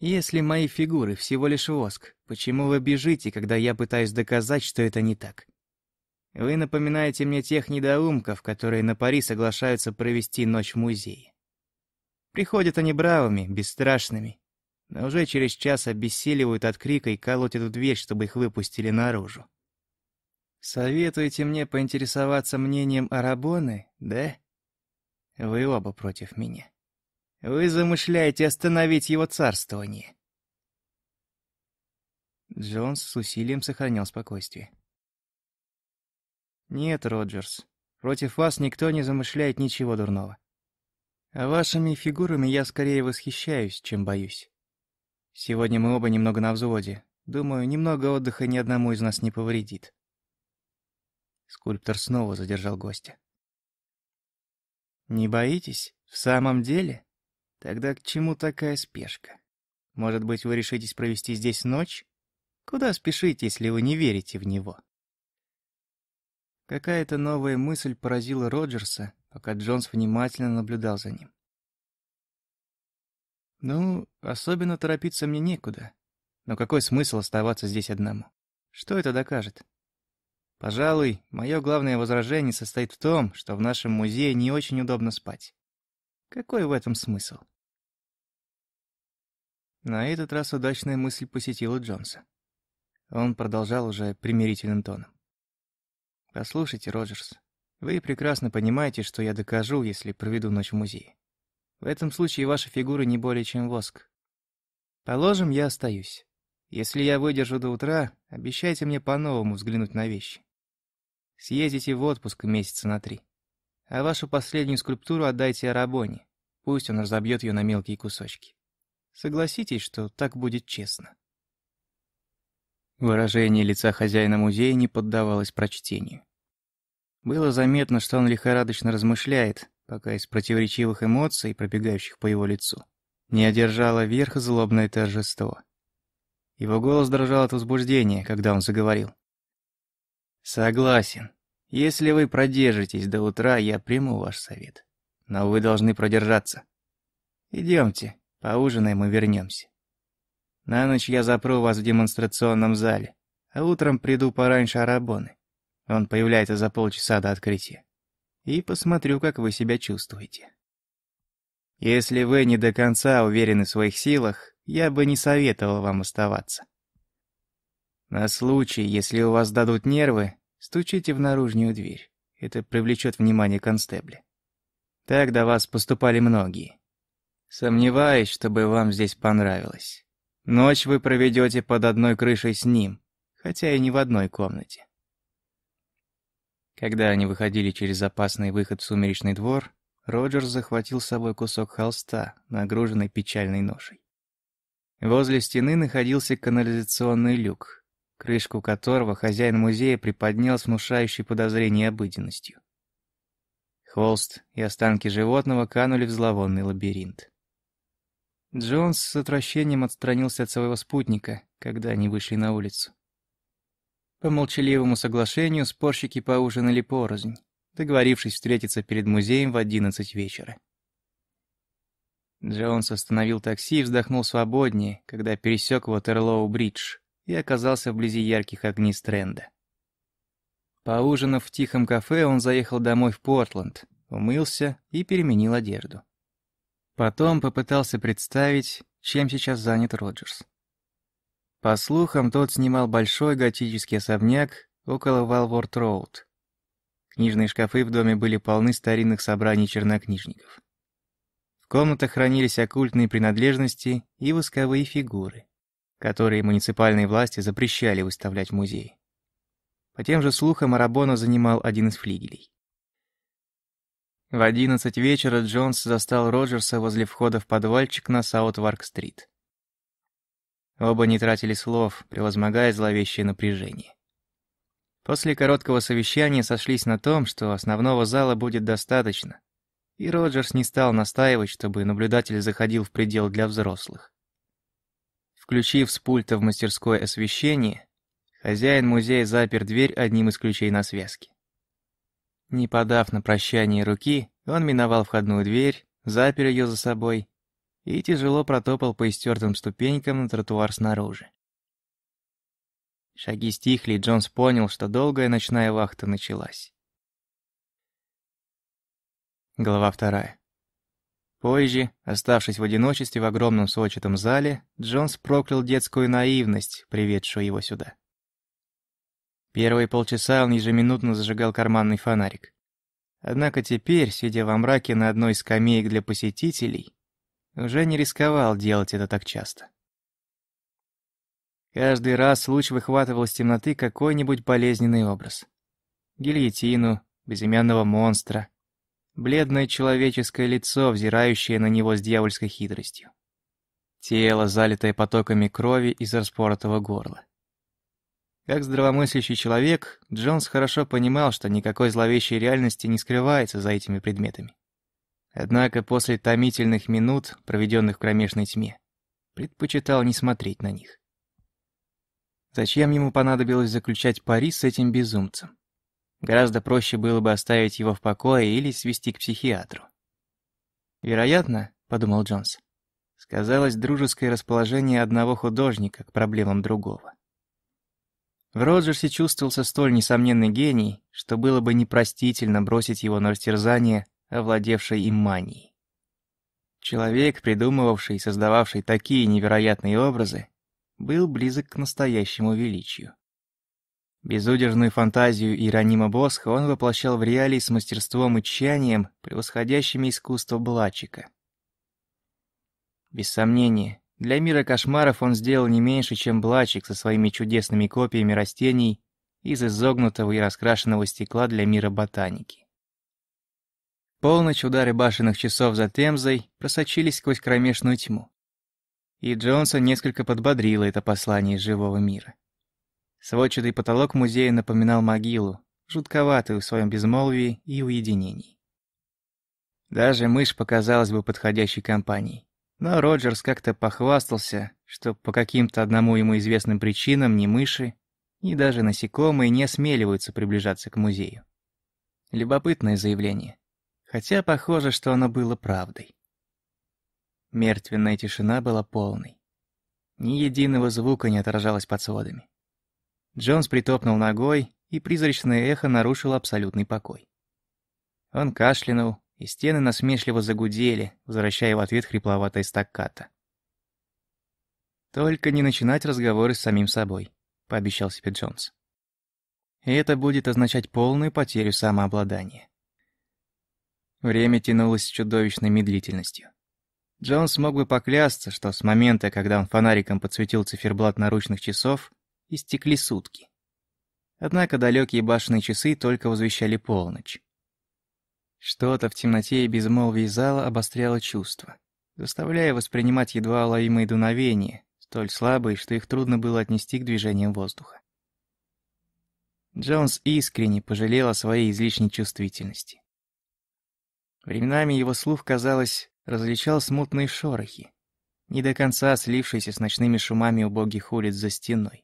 Если мои фигуры всего лишь воск, почему вы бежите, когда я пытаюсь доказать, что это не так? Вы напоминаете мне тех недоумков, которые на пари соглашаются провести ночь в музее. Приходят они бравыми, бесстрашными, но уже через час обессиливают от крика и колотят в дверь, чтобы их выпустили наружу. Советуете мне поинтересоваться мнением Арабоны, да? Вы оба против меня. Вы замышляете остановить его царствование. Джонс с усилием сохранял спокойствие. «Нет, Роджерс, против вас никто не замышляет ничего дурного. А вашими фигурами я скорее восхищаюсь, чем боюсь. Сегодня мы оба немного на взводе. Думаю, немного отдыха ни одному из нас не повредит. Скульптор снова задержал гостя. «Не боитесь? В самом деле? Тогда к чему такая спешка? Может быть, вы решитесь провести здесь ночь? Куда спешите, если вы не верите в него?» Какая-то новая мысль поразила Роджерса, пока Джонс внимательно наблюдал за ним. «Ну, особенно торопиться мне некуда. Но какой смысл оставаться здесь одному? Что это докажет?» Пожалуй, мое главное возражение состоит в том, что в нашем музее не очень удобно спать. Какой в этом смысл? На этот раз удачная мысль посетила Джонса. Он продолжал уже примирительным тоном. «Послушайте, Роджерс, вы прекрасно понимаете, что я докажу, если проведу ночь в музее. В этом случае ваша фигура не более чем воск. Положим, я остаюсь. Если я выдержу до утра, обещайте мне по-новому взглянуть на вещи. Съездите в отпуск месяца на три. А вашу последнюю скульптуру отдайте Арабоне. Пусть он разобьет ее на мелкие кусочки. Согласитесь, что так будет честно. Выражение лица хозяина музея не поддавалось прочтению. Было заметно, что он лихорадочно размышляет, пока из противоречивых эмоций, пробегающих по его лицу, не одержало верх злобное торжество. Его голос дрожал от возбуждения, когда он заговорил. «Согласен. Если вы продержитесь до утра, я приму ваш совет. Но вы должны продержаться. Идемте, поужинаем и вернемся. На ночь я запру вас в демонстрационном зале, а утром приду пораньше Арабоны. Он появляется за полчаса до открытия. И посмотрю, как вы себя чувствуете. Если вы не до конца уверены в своих силах, я бы не советовал вам оставаться. На случай, если у вас дадут нервы, стучите в наружную дверь. Это привлечет внимание констебля. Так до вас поступали многие. Сомневаюсь, чтобы вам здесь понравилось. Ночь вы проведете под одной крышей с ним, хотя и не в одной комнате. Когда они выходили через опасный выход в сумеречный двор, Роджерс захватил с собой кусок холста, нагруженный печальной ношей. Возле стены находился канализационный люк, крышку которого хозяин музея приподнял с внушающей подозрение обыденностью. Холст и останки животного канули в зловонный лабиринт. Джонс с отвращением отстранился от своего спутника, когда они вышли на улицу. По молчаливому соглашению спорщики поужинали порознь, договорившись встретиться перед музеем в одиннадцать вечера. Джонс остановил такси и вздохнул свободнее, когда пересек Ватерлоу-бридж и оказался вблизи ярких огней Стрэнда. Поужинав в тихом кафе, он заехал домой в Портленд, умылся и переменил одежду. Потом попытался представить, чем сейчас занят Роджерс. По слухам, тот снимал большой готический особняк около Валворт-Роуд. Книжные шкафы в доме были полны старинных собраний чернокнижников. В комнатах хранились оккультные принадлежности и восковые фигуры которые муниципальные власти запрещали выставлять в музее. По тем же слухам, Арабона занимал один из флигелей. В одиннадцать вечера Джонс застал Роджерса возле входа в подвальчик на Саутварк-стрит. Оба не тратили слов, превозмогая зловещее напряжение. После короткого совещания сошлись на том, что основного зала будет достаточно, и Роджерс не стал настаивать, чтобы наблюдатель заходил в предел для взрослых. Включив с пульта в мастерское освещение, хозяин музея запер дверь одним из ключей на связке. Не подав на прощание руки, он миновал входную дверь, запер ее за собой и тяжело протопал по истертым ступенькам на тротуар снаружи. Шаги стихли, и Джонс понял, что долгая ночная вахта началась. Глава вторая. Позже, оставшись в одиночестве в огромном сводчатом зале, Джонс проклял детскую наивность, приведшую его сюда. Первые полчаса он ежеминутно зажигал карманный фонарик. Однако теперь, сидя во мраке на одной из скамеек для посетителей, уже не рисковал делать это так часто. Каждый раз луч выхватывал из темноты какой-нибудь болезненный образ. Гильотину, безымянного монстра, Бледное человеческое лицо, взирающее на него с дьявольской хитростью. Тело, залитое потоками крови из распоротого горла. Как здравомыслящий человек, Джонс хорошо понимал, что никакой зловещей реальности не скрывается за этими предметами. Однако после томительных минут, проведенных в кромешной тьме, предпочитал не смотреть на них. Зачем ему понадобилось заключать пари с этим безумцем? Гораздо проще было бы оставить его в покое или свести к психиатру. «Вероятно», — подумал Джонс, — сказалось дружеское расположение одного художника к проблемам другого. В Роджерсе чувствовался столь несомненный гений, что было бы непростительно бросить его на растерзание, овладевшей им манией. Человек, придумывавший и создававший такие невероятные образы, был близок к настоящему величию. Безудержную фантазию Иеронима Босха он воплощал в реалии с мастерством и тщанием, превосходящими искусство Блачика. Без сомнения, для мира кошмаров он сделал не меньше, чем Блачик со своими чудесными копиями растений из изогнутого и раскрашенного стекла для мира ботаники. Полночь удары башенных часов за Темзой просочились сквозь кромешную тьму. И Джонса несколько подбодрило это послание живого мира. Сводчатый потолок музея напоминал могилу, жутковатый в своем безмолвии и уединении. Даже мышь показалась бы подходящей компанией. Но Роджерс как-то похвастался, что по каким-то одному ему известным причинам ни мыши, ни даже насекомые не осмеливаются приближаться к музею. Любопытное заявление. Хотя похоже, что оно было правдой. Мертвенная тишина была полной. Ни единого звука не отражалось под сводами. Джонс притопнул ногой, и призрачное эхо нарушило абсолютный покой. Он кашлянул, и стены насмешливо загудели, возвращая в ответ хрипловатое стаккато. «Только не начинать разговоры с самим собой», — пообещал себе Джонс. И это будет означать полную потерю самообладания. Время тянулось с чудовищной медлительностью. Джонс мог бы поклясться, что с момента, когда он фонариком подсветил циферблат наручных часов, истекли сутки. Однако далекие башенные часы только возвещали полночь. Что-то в темноте и безмолвии зала обостряло чувства, заставляя воспринимать едва уловимые дуновения, столь слабые, что их трудно было отнести к движениям воздуха. Джонс искренне пожалел о своей излишней чувствительности. Временами его слух, казалось, различал смутные шорохи, не до конца слившиеся с ночными шумами убогих улиц за стеной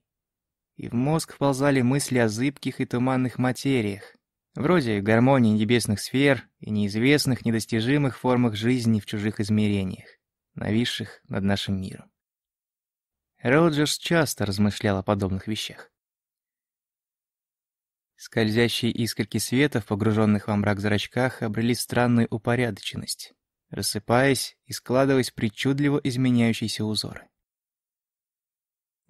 и в мозг вползали мысли о зыбких и туманных материях, вроде гармонии небесных сфер и неизвестных, недостижимых формах жизни в чужих измерениях, нависших над нашим миром. Роджерс часто размышлял о подобных вещах. Скользящие искорки света в погруженных во мрак зрачках обрели странную упорядоченность, рассыпаясь и складываясь причудливо изменяющиеся узоры.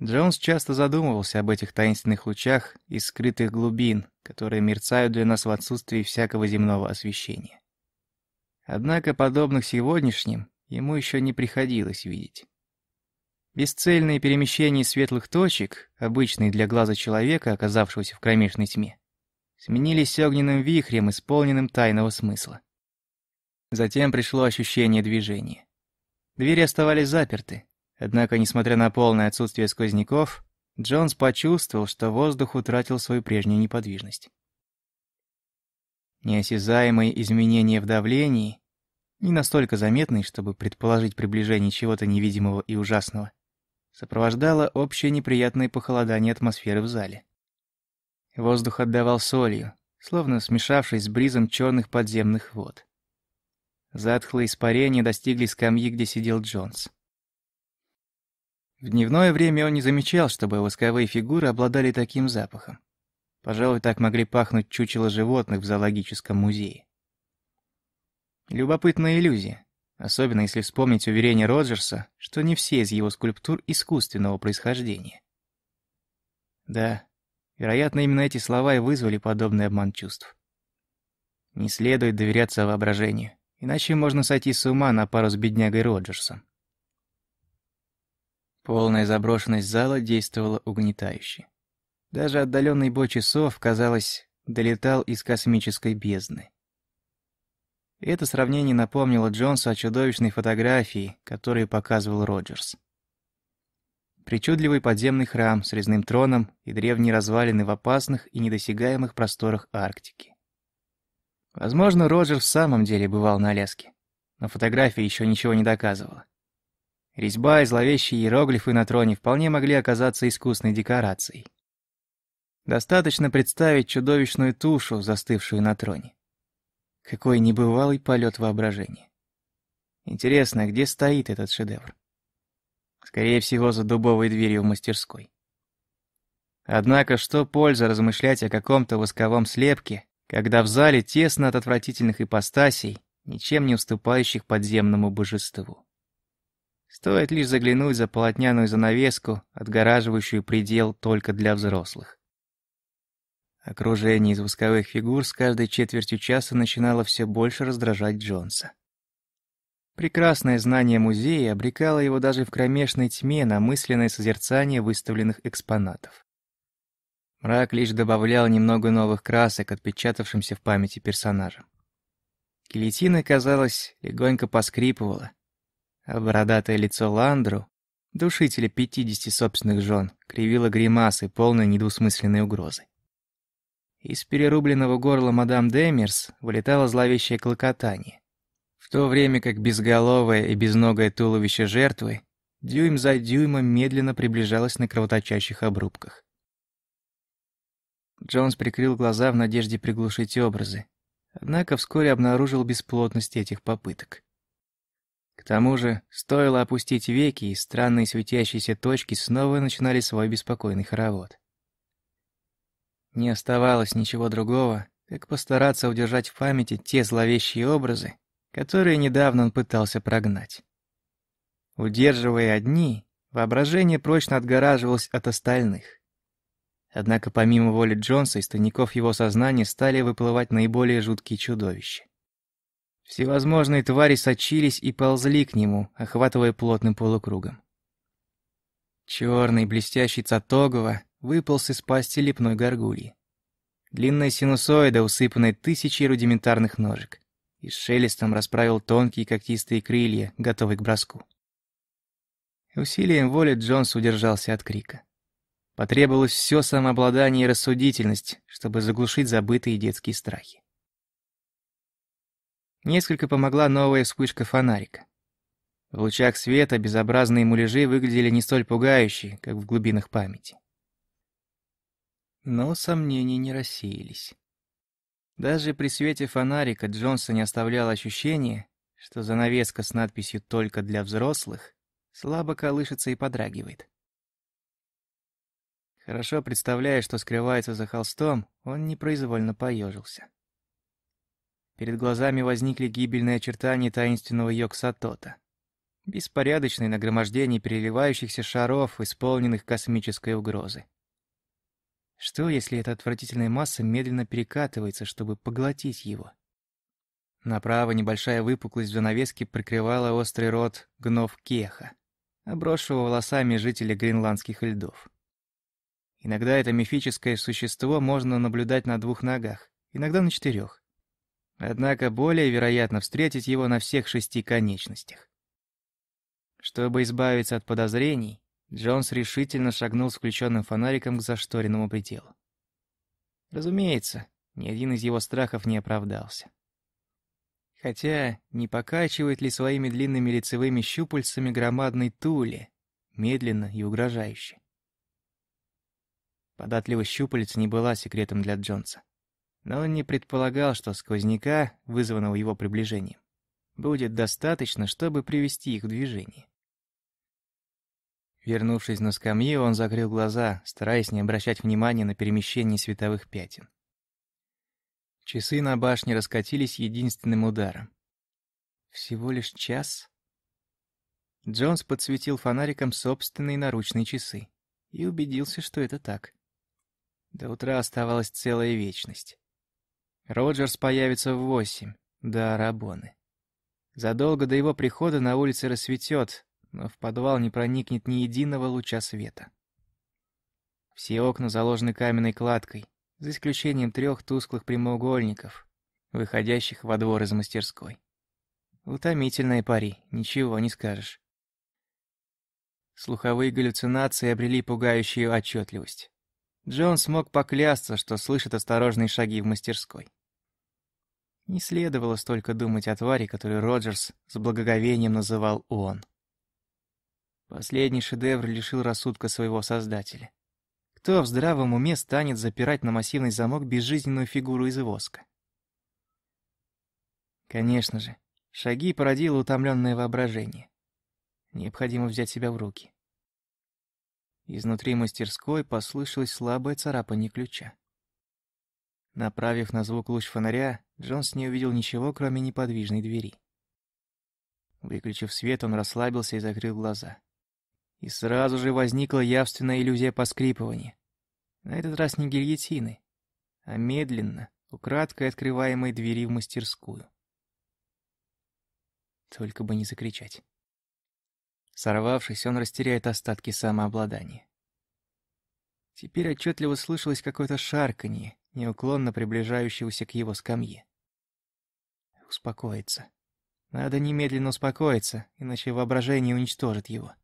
Джонс часто задумывался об этих таинственных лучах из скрытых глубин, которые мерцают для нас в отсутствии всякого земного освещения. Однако подобных сегодняшним ему еще не приходилось видеть. Бесцельные перемещения светлых точек, обычные для глаза человека, оказавшегося в кромешной тьме, сменились огненным вихрем, исполненным тайного смысла. Затем пришло ощущение движения. Двери оставались заперты, Однако, несмотря на полное отсутствие сквозняков, Джонс почувствовал, что воздух утратил свою прежнюю неподвижность. Неосязаемые изменения в давлении, не настолько заметные, чтобы предположить приближение чего-то невидимого и ужасного, сопровождало общее неприятное похолодание атмосферы в зале. Воздух отдавал солью, словно смешавшись с бризом черных подземных вод. Затхлые испарения достигли скамьи, где сидел Джонс. В дневное время он не замечал, чтобы восковые фигуры обладали таким запахом. Пожалуй, так могли пахнуть чучело животных в зоологическом музее. Любопытная иллюзия, особенно если вспомнить уверение Роджерса, что не все из его скульптур искусственного происхождения. Да, вероятно, именно эти слова и вызвали подобный обман чувств. Не следует доверяться воображению, иначе можно сойти с ума на пару с беднягой Роджерсом. Полная заброшенность зала действовала угнетающе. Даже отдаленный бой часов, казалось, долетал из космической бездны. Это сравнение напомнило Джонсу о чудовищной фотографии, которую показывал Роджерс. Причудливый подземный храм с резным троном и древние развалины в опасных и недосягаемых просторах Арктики. Возможно, Роджер в самом деле бывал на Аляске, но фотография еще ничего не доказывала. Резьба и зловещие иероглифы на троне вполне могли оказаться искусной декорацией. Достаточно представить чудовищную тушу, застывшую на троне. Какой небывалый полет воображения. Интересно, где стоит этот шедевр? Скорее всего, за дубовой дверью в мастерской. Однако, что польза размышлять о каком-то восковом слепке, когда в зале тесно от отвратительных ипостасей, ничем не уступающих подземному божеству? Стоит лишь заглянуть за полотняную занавеску, отгораживающую предел только для взрослых. Окружение из восковых фигур с каждой четвертью часа начинало все больше раздражать Джонса. Прекрасное знание музея обрекало его даже в кромешной тьме на мысленное созерцание выставленных экспонатов. Мрак лишь добавлял немного новых красок, отпечатавшимся в памяти персонажам. Гильотина, казалось, легонько поскрипывала, а бородатое лицо Ландру, душителя пятидесяти собственных жен, кривило гримасы, полной недвусмысленной угрозы. Из перерубленного горла мадам Демерс вылетало зловещее клокотание. В то время как безголовое и безногое туловище жертвы дюйм за дюймом медленно приближалось на кровоточащих обрубках. Джонс прикрыл глаза в надежде приглушить образы, однако вскоре обнаружил бесплотность этих попыток. К тому же, стоило опустить веки, и странные светящиеся точки снова начинали свой беспокойный хоровод. Не оставалось ничего другого, как постараться удержать в памяти те зловещие образы, которые недавно он пытался прогнать. Удерживая одни, воображение прочно отгораживалось от остальных. Однако помимо воли Джонса из тайников его сознания стали выплывать наиболее жуткие чудовища. Всевозможные твари сочились и ползли к нему, охватывая плотным полукругом. Черный блестящий Цатогова выполз из пасти лепной горгульи. Длинная синусоида, усыпанная тысячей рудиментарных ножек, и с шелестом расправил тонкие когтистые крылья, готовые к броску. Усилием воли Джонс удержался от крика. Потребовалось все самообладание и рассудительность, чтобы заглушить забытые детские страхи. Несколько помогла новая вспышка фонарика. В лучах света безобразные муляжи выглядели не столь пугающие, как в глубинах памяти. Но сомнения не рассеялись. Даже при свете фонарика Джонса не оставлял ощущения, что занавеска с надписью «Только для взрослых» слабо колышется и подрагивает. Хорошо представляя, что скрывается за холстом, он непроизвольно поежился. Перед глазами возникли гибельные очертания таинственного Йоксатота. Беспорядочное нагромождение переливающихся шаров, исполненных космической угрозы. Что, если эта отвратительная масса медленно перекатывается, чтобы поглотить его? Направо небольшая выпуклость в занавеске прикрывала острый рот гнов Кеха, обросшего волосами жителя гренландских льдов. Иногда это мифическое существо можно наблюдать на двух ногах, иногда на четырех. Однако более вероятно встретить его на всех шести конечностях. Чтобы избавиться от подозрений, Джонс решительно шагнул с включенным фонариком к зашторенному пределу. Разумеется, ни один из его страхов не оправдался. Хотя, не покачивает ли своими длинными лицевыми щупальцами громадной тули, медленно и угрожающе? Податливость щупалец не была секретом для Джонса. Но он не предполагал, что сквозняка, вызванного его приближением, будет достаточно, чтобы привести их в движение. Вернувшись на скамью, он закрыл глаза, стараясь не обращать внимания на перемещение световых пятен. Часы на башне раскатились единственным ударом. Всего лишь час? Джонс подсветил фонариком собственные наручные часы и убедился, что это так. До утра оставалась целая вечность. Роджерс появится в восемь, до Арабоны. Задолго до его прихода на улице рассветет, но в подвал не проникнет ни единого луча света. Все окна заложены каменной кладкой, за исключением трех тусклых прямоугольников, выходящих во двор из мастерской. Утомительная пари, ничего не скажешь. Слуховые галлюцинации обрели пугающую отчетливость. Джон смог поклясться, что слышит осторожные шаги в мастерской. Не следовало столько думать о твари, которую Роджерс с благоговением называл он. Последний шедевр лишил рассудка своего создателя. Кто в здравом уме станет запирать на массивный замок безжизненную фигуру из воска? Конечно же, шаги породило утомленное воображение. Необходимо взять себя в руки. Изнутри мастерской послышалось слабое царапание ключа. Направив на звук луч фонаря, Джонс не увидел ничего, кроме неподвижной двери. Выключив свет, он расслабился и закрыл глаза. И сразу же возникла явственная иллюзия поскрипывания. На этот раз не гильотины, а медленно, украдкой открываемой двери в мастерскую. Только бы не закричать. Сорвавшись, он растеряет остатки самообладания. Теперь отчетливо слышалось какое-то шарканье, неуклонно приближающегося к его скамье. Успокоиться. Надо немедленно успокоиться, иначе воображение уничтожит его.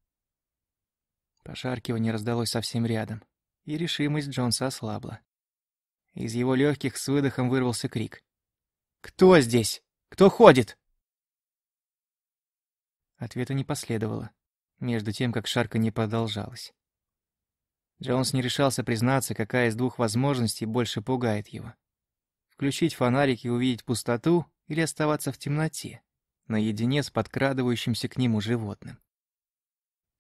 Пошаркивание раздалось совсем рядом, и решимость Джонса ослабла. Из его легких с выдохом вырвался крик. «Кто здесь? Кто ходит?» Ответа не последовало, между тем, как шарка не продолжалась. Джонс не решался признаться, какая из двух возможностей больше пугает его. Включить фонарик и увидеть пустоту или оставаться в темноте, наедине с подкрадывающимся к нему животным.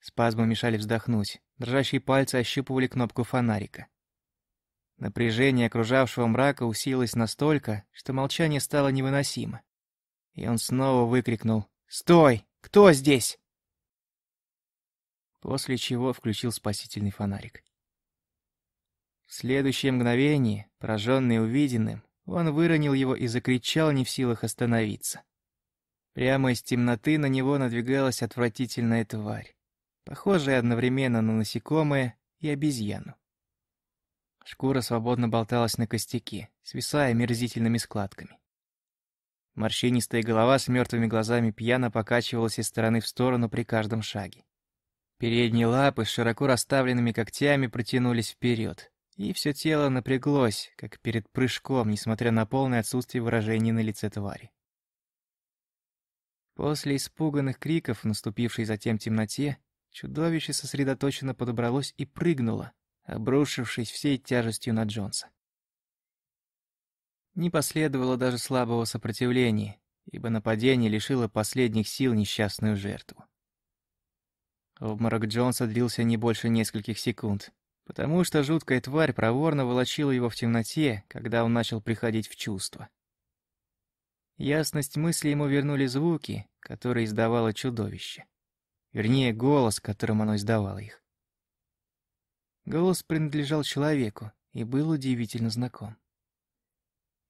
Спазмы мешали вздохнуть, дрожащие пальцы ощупывали кнопку фонарика. Напряжение окружавшего мрака усилилось настолько, что молчание стало невыносимо. И он снова выкрикнул «Стой! Кто здесь?» После чего включил спасительный фонарик. В следующее мгновение, пораженный увиденным, он выронил его и закричал, не в силах остановиться. Прямо из темноты на него надвигалась отвратительная тварь, похожая одновременно на насекомое и обезьяну. Шкура свободно болталась на костяке, свисая мерзительными складками. Морщинистая голова с мертвыми глазами пьяно покачивалась из стороны в сторону при каждом шаге. Передние лапы с широко расставленными когтями протянулись вперед, и все тело напряглось, как перед прыжком, несмотря на полное отсутствие выражений на лице твари. После испуганных криков, наступившей затем темноте, чудовище сосредоточенно подобралось и прыгнуло, обрушившись всей тяжестью на Джонса. Не последовало даже слабого сопротивления, ибо нападение лишило последних сил несчастную жертву. Обморок Джонса длился не больше нескольких секунд, потому что жуткая тварь проворно волочила его в темноте, когда он начал приходить в чувство. Ясность мысли ему вернули звуки, которые издавало чудовище. Вернее, голос, которым оно издавало их. Голос принадлежал человеку и был удивительно знаком.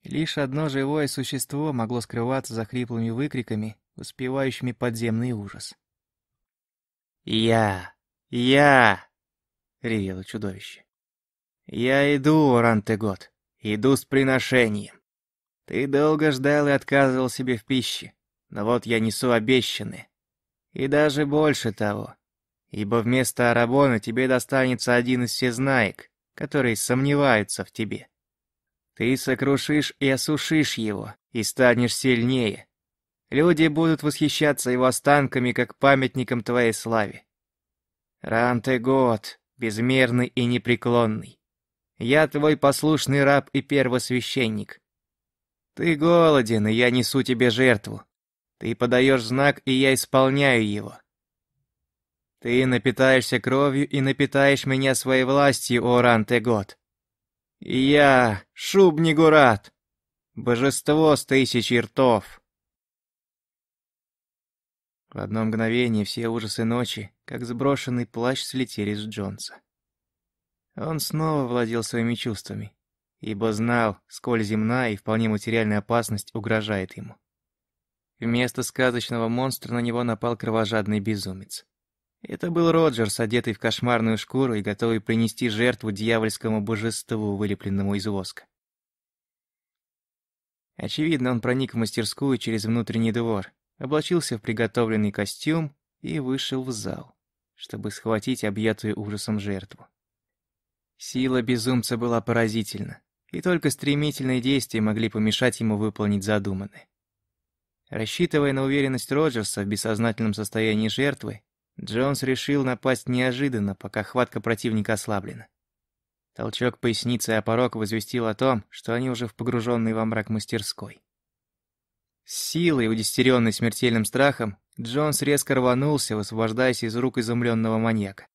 Лишь одно живое существо могло скрываться за хриплыми выкриками, успевающими подземный ужас. «Я! Я!» — ревело чудовище. «Я иду, Орантегот, иду с приношением. Ты долго ждал и отказывал себе в пище, но вот я несу обещанное. И даже больше того, ибо вместо Арабона тебе достанется один из всезнаек, которые сомневаются в тебе. Ты сокрушишь и осушишь его, и станешь сильнее, Люди будут восхищаться его останками как памятником твоей славе. Ранте год, безмерный и непреклонный. Я твой послушный раб и первосвященник. Ты голоден, и я несу тебе жертву. Ты подаешь знак, и я исполняю его. Ты напитаешься кровью и напитаешь меня своей властью, о Ранте год. И я, Шубнигурат, божество с тысячи ртов. В одно мгновение все ужасы ночи, как сброшенный плащ, слетели с Джонса. Он снова владел своими чувствами, ибо знал, сколь земная и вполне материальная опасность угрожает ему. Вместо сказочного монстра на него напал кровожадный безумец. Это был Роджерс, одетый в кошмарную шкуру и готовый принести жертву дьявольскому божеству, вылепленному из воска. Очевидно, он проник в мастерскую через внутренний двор, облачился в приготовленный костюм и вышел в зал, чтобы схватить объятую ужасом жертву. Сила безумца была поразительна, и только стремительные действия могли помешать ему выполнить задуманное. Рассчитывая на уверенность Роджерса в бессознательном состоянии жертвы, Джонс решил напасть неожиданно, пока хватка противника ослаблена. Толчок поясницы о порог возвестил о том, что они уже в погруженной во мрак мастерской. С силой, удестеренной смертельным страхом, Джонс резко рванулся, высвобождаясь из рук изумленного маньяка.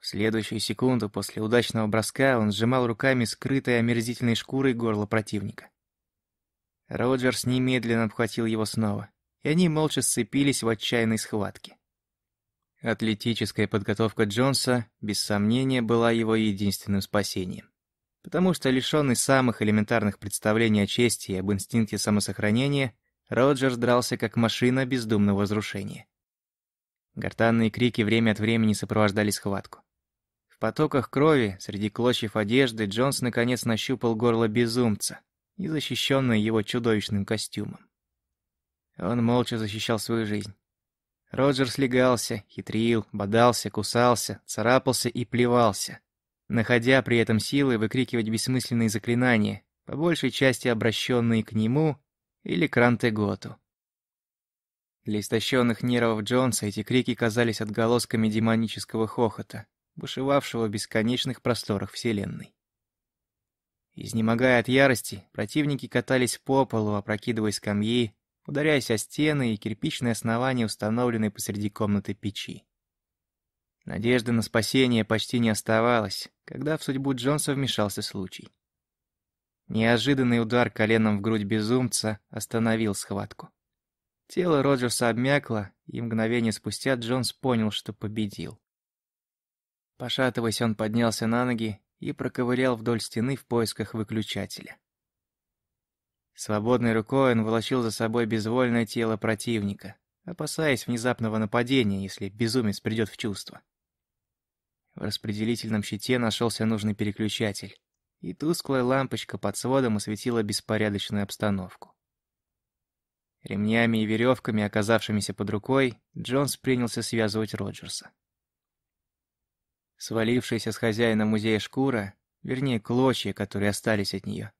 В следующую секунду после удачного броска он сжимал руками скрытой омерзительной шкурой горло противника. Роджерс немедленно обхватил его снова, и они молча сцепились в отчаянной схватке. Атлетическая подготовка Джонса, без сомнения, была его единственным спасением. Потому что лишённый самых элементарных представлений о чести и об инстинкте самосохранения, Роджерс дрался как машина бездумного разрушения. Гортанные крики время от времени сопровождали схватку. В потоках крови, среди клочьев одежды, Джонс наконец нащупал горло безумца, и защищенное его чудовищным костюмом. Он молча защищал свою жизнь. Роджер слегался, хитрил, бодался, кусался, царапался и плевался, находя при этом силы выкрикивать бессмысленные заклинания, по большей части обращенные к нему или к Рантеготу. Для истощенных нервов Джонса эти крики казались отголосками демонического хохота, бушевавшего в бесконечных просторах Вселенной. Изнемогая от ярости, противники катались по полу, опрокидывая скамьи, ударяясь о стены и кирпичные основания, установленные посреди комнаты печи. Надежды на спасение почти не оставалось, когда в судьбу Джонса вмешался случай. Неожиданный удар коленом в грудь безумца остановил схватку. Тело Роджерса обмякло, и мгновение спустя Джонс понял, что победил. Пошатываясь, он поднялся на ноги и проковырял вдоль стены в поисках выключателя. Свободной рукой он волочил за собой безвольное тело противника, опасаясь внезапного нападения, если безумец придет в чувство. В распределительном щите нашелся нужный переключатель, и тусклая лампочка под сводом осветила беспорядочную обстановку. Ремнями и веревками, оказавшимися под рукой, Джонс принялся связывать Роджерса. Свалившаяся с хозяина музея шкура, вернее клочья, которые остались от нее,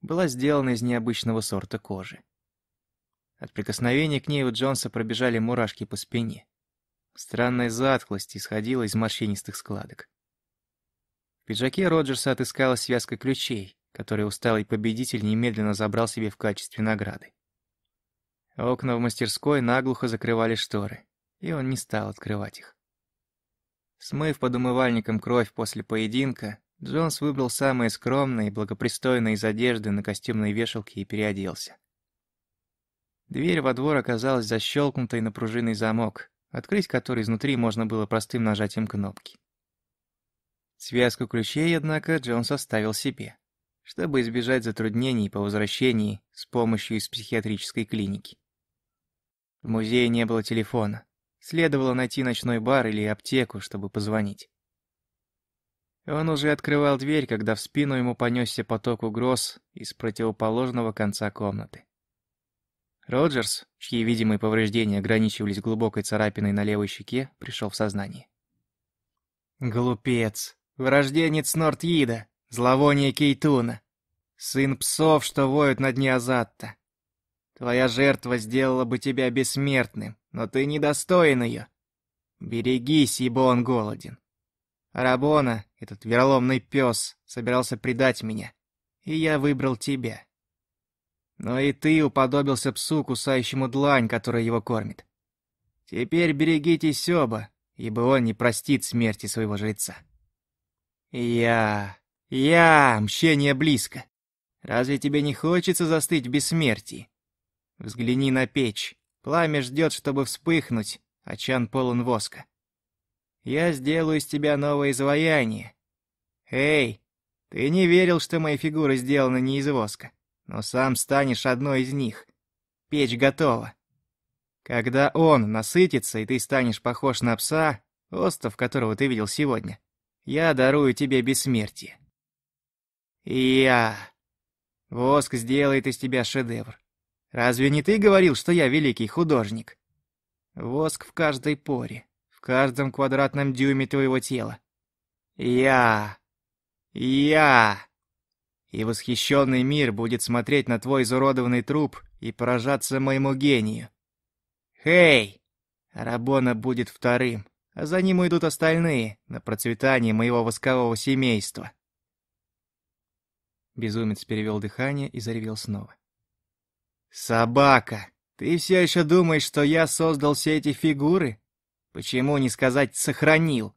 была сделана из необычного сорта кожи. От прикосновения к ней у Джонса пробежали мурашки по спине. Странная затхлость исходила из морщинистых складок. В пиджаке Роджерса отыскалась связка ключей, которые усталый победитель немедленно забрал себе в качестве награды. Окна в мастерской наглухо закрывали шторы, и он не стал открывать их. Смыв под умывальником кровь после поединка, Джонс выбрал самые скромные и благопристойные из одежды на костюмной вешалке и переоделся. Дверь во двор оказалась защелкнутой на пружинный замок, открыть который изнутри можно было простым нажатием кнопки. Связку ключей, однако, Джонс оставил себе, чтобы избежать затруднений по возвращении с помощью из психиатрической клиники. В музее не было телефона, Следовало найти ночной бар или аптеку, чтобы позвонить. Он уже открывал дверь, когда в спину ему понесся поток угроз из противоположного конца комнаты. Роджерс, чьи видимые повреждения ограничивались глубокой царапиной на левой щеке, пришел в сознание. «Глупец! Врожденец Нортьида! Зловоние Кейтуна! Сын псов, что воют на дне Азатта! Твоя жертва сделала бы тебя бессмертным, но ты недостоин ее. Берегись, ибо он голоден. Рабона, этот вероломный пес, собирался предать меня, и я выбрал тебя. Но и ты уподобился псу, кусающему длань, которая его кормит. Теперь берегитесь оба, ибо он не простит смерти своего жреца. Я... я... мщение близко. Разве тебе не хочется застыть в бессмертии? Взгляни на печь. Пламя ждет, чтобы вспыхнуть, а чан полон воска. Я сделаю из тебя новое изваяние. Эй, ты не верил, что мои фигуры сделаны не из воска, но сам станешь одной из них. Печь готова. Когда он насытится, и ты станешь похож на пса, остов которого ты видел сегодня, я дарую тебе бессмертие. Я... Воск сделает из тебя шедевр. Разве не ты говорил, что я великий художник? Воск в каждой поре, в каждом квадратном дюйме твоего тела. Я... Я... И восхищенный мир будет смотреть на твой изуродованный труп и поражаться моему гению. Хей! Рабона будет вторым, а за ним уйдут остальные на процветание моего воскового семейства. Безумец перевел дыхание и заревел снова. «Собака! Ты все еще думаешь, что я создал все эти фигуры? Почему не сказать «сохранил»?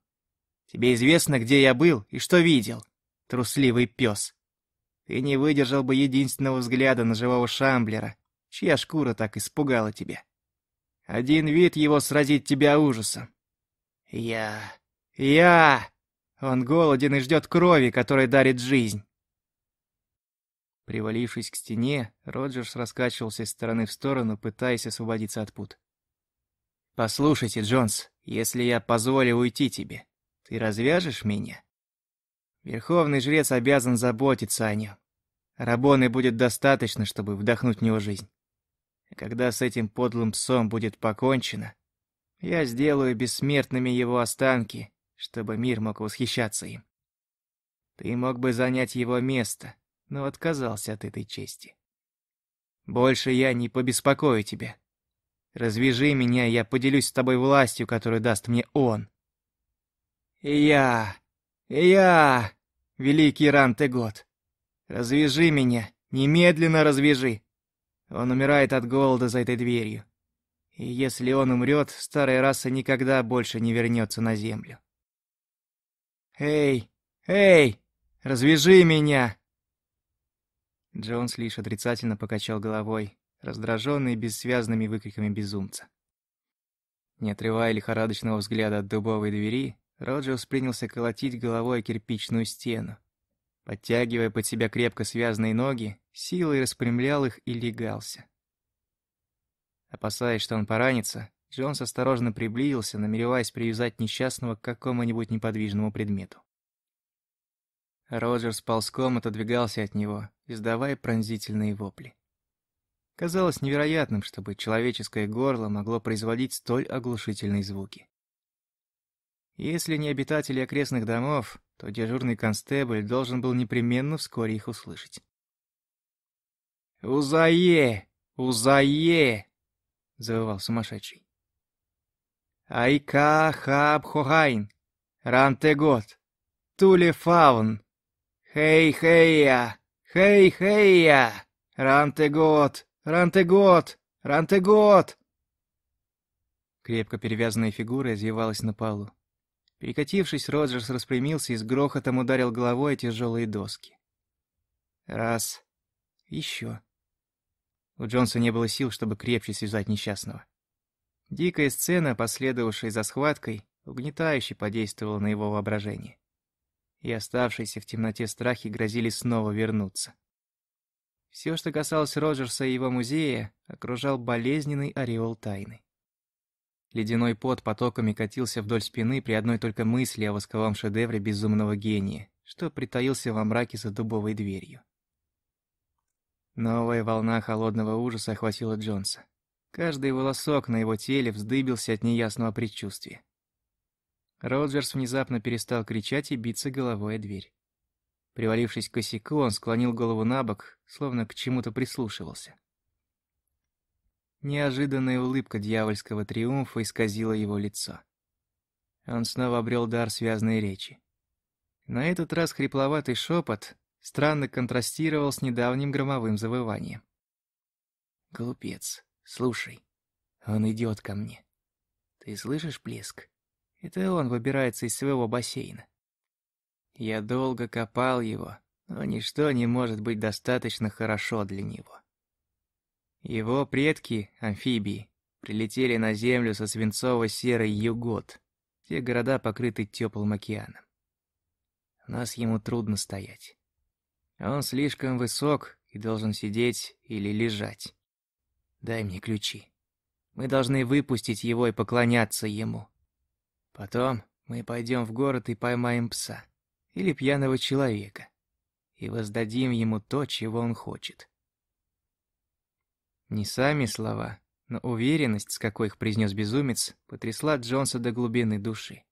Тебе известно, где я был и что видел, трусливый пес. Ты не выдержал бы единственного взгляда на живого Шамблера, чья шкура так испугала тебя. Один вид его сразит тебя ужасом. Я... я... Он голоден и ждет крови, которая дарит жизнь. Привалившись к стене, Роджерс раскачивался из стороны в сторону, пытаясь освободиться от пут. «Послушайте, Джонс, если я позволю уйти тебе, ты развяжешь меня?» Верховный жрец обязан заботиться о нем. Рабоны будет достаточно, чтобы вдохнуть в него жизнь. И когда с этим подлым псом будет покончено, я сделаю бессмертными его останки, чтобы мир мог восхищаться им. Ты мог бы занять его место, но отказался от этой чести. Больше я не побеспокою тебя. Развяжи меня, я поделюсь с тобой властью, которую даст мне он. И я, и я, великий Рантегот, развяжи меня, немедленно развяжи. Он умирает от голода за этой дверью. И если он умрет, старая раса никогда больше не вернется на Землю. «Эй! Эй! Развяжи меня!» Джонс лишь отрицательно покачал головой, раздраженный бессвязными выкриками безумца. Не отрывая лихорадочного взгляда от дубовой двери, Роджерс принялся колотить головой о кирпичную стену. Подтягивая под себя крепко связанные ноги, силой распрямлял их и легался. Опасаясь, что он поранится, Джонс осторожно приблизился, намереваясь привязать несчастного к какому-нибудь неподвижному предмету. Роджерс ползком отодвигался от него, издавая пронзительные вопли. Казалось невероятным, чтобы человеческое горло могло производить столь оглушительные звуки. Если не обитатели окрестных домов, то дежурный констебль должен был непременно вскоре их услышать. «Узае! Узае!» — завывал сумасшедший. «Айка хаб хохайн! Рантегот! Туле фаун! Хей-хея! Хей-хея! Рантегот! Рантегот! Рантегот!» Крепко перевязанная фигура извивалась на полу. Перекатившись, Роджерс распрямился и с грохотом ударил головой о тяжелые доски. Раз. Еще. У Джонса не было сил, чтобы крепче связать несчастного. Дикая сцена, последовавшая за схваткой, угнетающе подействовала на его воображение и оставшиеся в темноте страхи грозили снова вернуться. Все, что касалось Роджерса и его музея, окружал болезненный ореол тайны. Ледяной пот потоками катился вдоль спины при одной только мысли о восковом шедевре безумного гения, что притаился во мраке за дубовой дверью. Новая волна холодного ужаса охватила Джонса. Каждый волосок на его теле вздыбился от неясного предчувствия. Роджерс внезапно перестал кричать и биться головой о дверь. Привалившись к косяку, он склонил голову на бок, словно к чему-то прислушивался. Неожиданная улыбка дьявольского триумфа исказила его лицо. Он снова обрел дар связной речи. На этот раз хрипловатый шепот странно контрастировал с недавним громовым завыванием. «Глупец, слушай, он идет ко мне. Ты слышишь плеск? Это он выбирается из своего бассейна. Я долго копал его, но ничто не может быть достаточно хорошо для него. Его предки, амфибии, прилетели на Землю со свинцово-серой Югот. Те города покрыты теплым океаном. У нас ему трудно стоять. Он слишком высок и должен сидеть или лежать. Дай мне ключи. Мы должны выпустить его и поклоняться ему. Потом мы пойдем в город и поймаем пса. Или пьяного человека. и воздадим ему то, чего он хочет. Не сами слова, но уверенность, с какой их произнес безумец, потрясла Джонса до глубины души.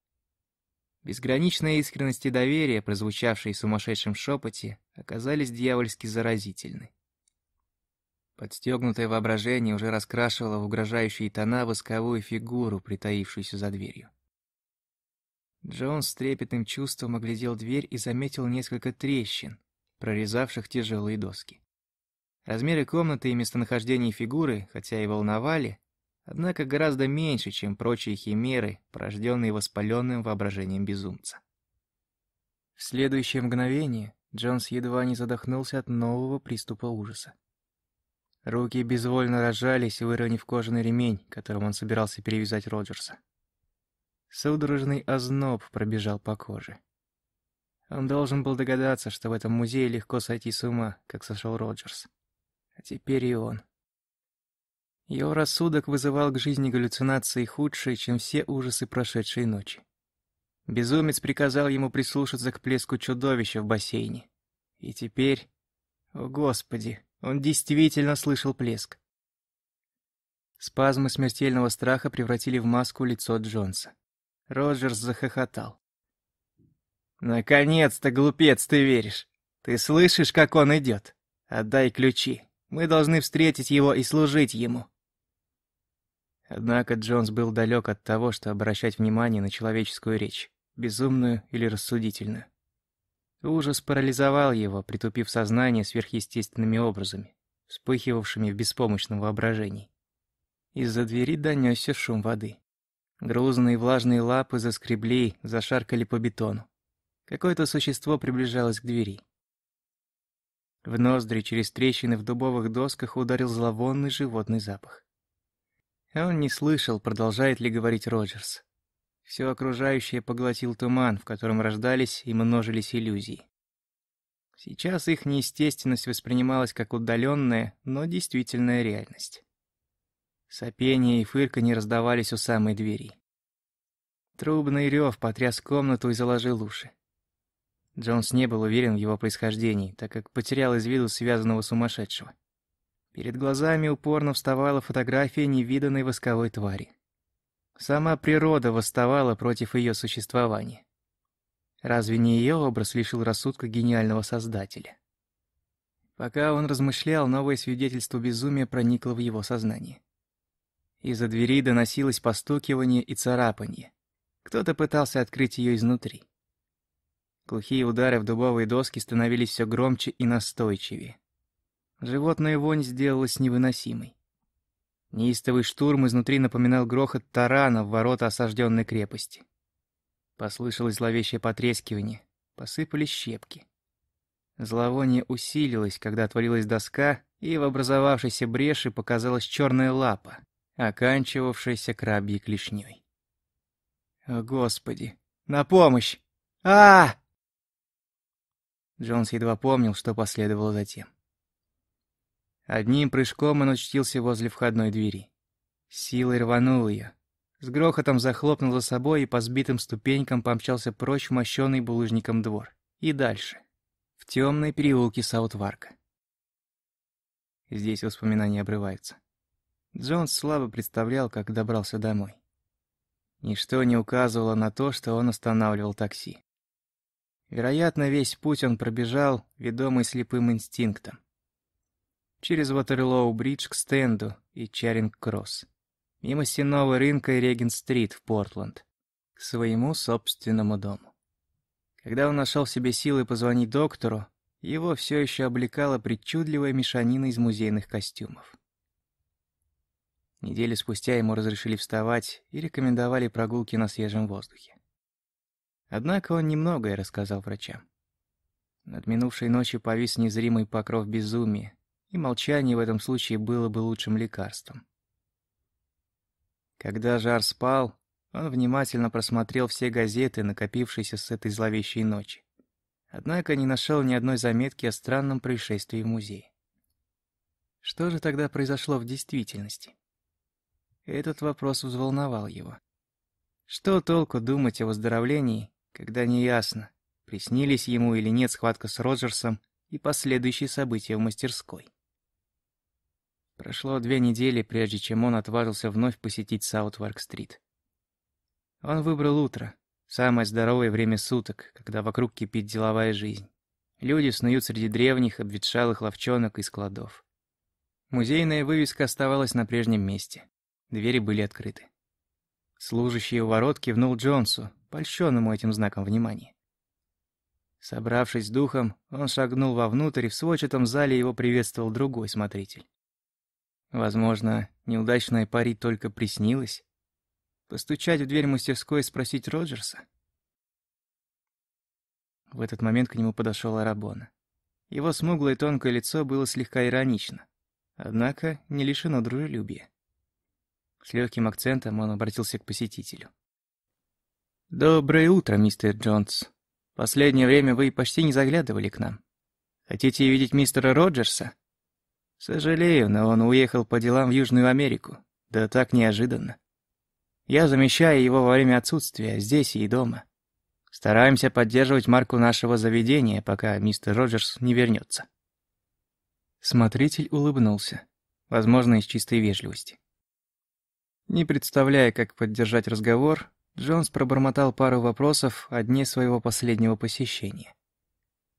Безграничная искренность и доверие, прозвучавшие в сумасшедшем шепоте, оказались дьявольски заразительны. Подстегнутое воображение уже раскрашивало в угрожающие тона восковую фигуру, притаившуюся за дверью. Джон с трепетным чувством оглядел дверь и заметил несколько трещин, прорезавших тяжелые доски. Размеры комнаты и местонахождение фигуры, хотя и волновали, однако гораздо меньше, чем прочие химеры, порожденные воспаленным воображением безумца. В следующее мгновение Джонс едва не задохнулся от нового приступа ужаса. Руки безвольно разжались, выронив кожаный ремень, которым он собирался перевязать Роджерса. Судорожный озноб пробежал по коже. Он должен был догадаться, что в этом музее легко сойти с ума, как сошел Роджерс. А теперь и он. Его рассудок вызывал к жизни галлюцинации худшие, чем все ужасы прошедшей ночи. Безумец приказал ему прислушаться к плеску чудовища в бассейне. И теперь... О, Господи, он действительно слышал плеск. Спазмы смертельного страха превратили в маску лицо Джонса. Роджерс захохотал. «Наконец-то, глупец, ты веришь! Ты слышишь, как он идет? Отдай ключи. Мы должны встретить его и служить ему». Однако Джонс был далек от того, что обращать внимание на человеческую речь, безумную или рассудительную. Ужас парализовал его, притупив сознание сверхъестественными образами, вспыхивавшими в беспомощном воображении. Из-за двери донесся шум воды. Грузные влажные лапы заскребли, зашаркали по бетону. Какое-то существо приближалось к двери. В ноздри через трещины в дубовых досках ударил зловонный животный запах. Он не слышал, продолжает ли говорить Роджерс. Все окружающее поглотил туман, в котором рождались и множились иллюзии. Сейчас их неестественность воспринималась как удаленная, но действительная реальность. Сопение и фырканье раздавались у самой двери. Трубный рев потряс комнату и заложил уши. Джонс не был уверен в его происхождении, так как потерял из виду связанного сумасшедшего. Перед глазами упорно вставала фотография невиданной восковой твари. Сама природа восставала против ее существования. Разве не ее образ лишил рассудка гениального создателя? Пока он размышлял, новое свидетельство безумия проникло в его сознание. Из-за двери доносилось постукивание и царапанье. Кто-то пытался открыть ее изнутри. Глухие удары в дубовые доски становились все громче и настойчивее. Животная вонь сделалась невыносимой. Неистовый штурм изнутри напоминал грохот тарана в ворота осажденной крепости. Послышалось зловещее потрескивание, посыпались щепки. Зловоние усилилось, когда отворилась доска, и в образовавшейся бреши показалась черная лапа, оканчивавшаяся крабьей клешней. «О, Господи! На помощь! а, -а, -а Джонс едва помнил, что последовало затем. Одним прыжком он очутился возле входной двери. Силой рванул ее. С грохотом захлопнул за собой и по сбитым ступенькам помчался прочь мощенный булыжником двор. И дальше. В темной переулке Саутварка. Здесь воспоминания обрываются. Джонс слабо представлял, как добрался домой. Ничто не указывало на то, что он останавливал такси. Вероятно, весь путь он пробежал, ведомый слепым инстинктом через Ватерлоу-бридж к стенду и Чаринг-кросс, мимо стенного рынка и Регент-стрит в Портленд, к своему собственному дому. Когда он нашел в себе силы позвонить доктору, его все еще облекала причудливая мешанина из музейных костюмов. Недели спустя ему разрешили вставать и рекомендовали прогулки на свежем воздухе. Однако он немногое рассказал врачам. Над минувшей ночью повис незримый покров безумия, и молчание в этом случае было бы лучшим лекарством. Когда жар спал, он внимательно просмотрел все газеты, накопившиеся с этой зловещей ночи. Однако не нашел ни одной заметки о странном происшествии в музее. Что же тогда произошло в действительности? Этот вопрос взволновал его. Что толку думать о выздоровлении, когда неясно, приснились ему или нет схватка с Роджерсом, и последующие события в мастерской. Прошло две недели, прежде чем он отважился вновь посетить Саутварк-стрит. Он выбрал утро, самое здоровое время суток, когда вокруг кипит деловая жизнь. Люди снуют среди древних, обветшалых ловчонок и складов. Музейная вывеска оставалась на прежнем месте. Двери были открыты. Служащий у ворот кивнул Джонсу, польщенному этим знаком внимания. Собравшись с духом, он шагнул вовнутрь, и в сводчатом зале его приветствовал другой смотритель. Возможно, неудачная пари только приснилась. Постучать в дверь мастерской и спросить Роджерса? В этот момент к нему подошел Арабона. Его смуглое тонкое лицо было слегка иронично, однако не лишено дружелюбия. С легким акцентом он обратился к посетителю. «Доброе утро, мистер Джонс. Последнее время вы почти не заглядывали к нам. Хотите видеть мистера Роджерса?» Сожалею, но он уехал по делам в Южную Америку. Да так неожиданно. Я замещаю его во время отсутствия, здесь и дома. Стараемся поддерживать марку нашего заведения, пока мистер Роджерс не вернется. Смотритель улыбнулся, возможно, из чистой вежливости. Не представляя, как поддержать разговор, Джонс пробормотал пару вопросов о дне своего последнего посещения.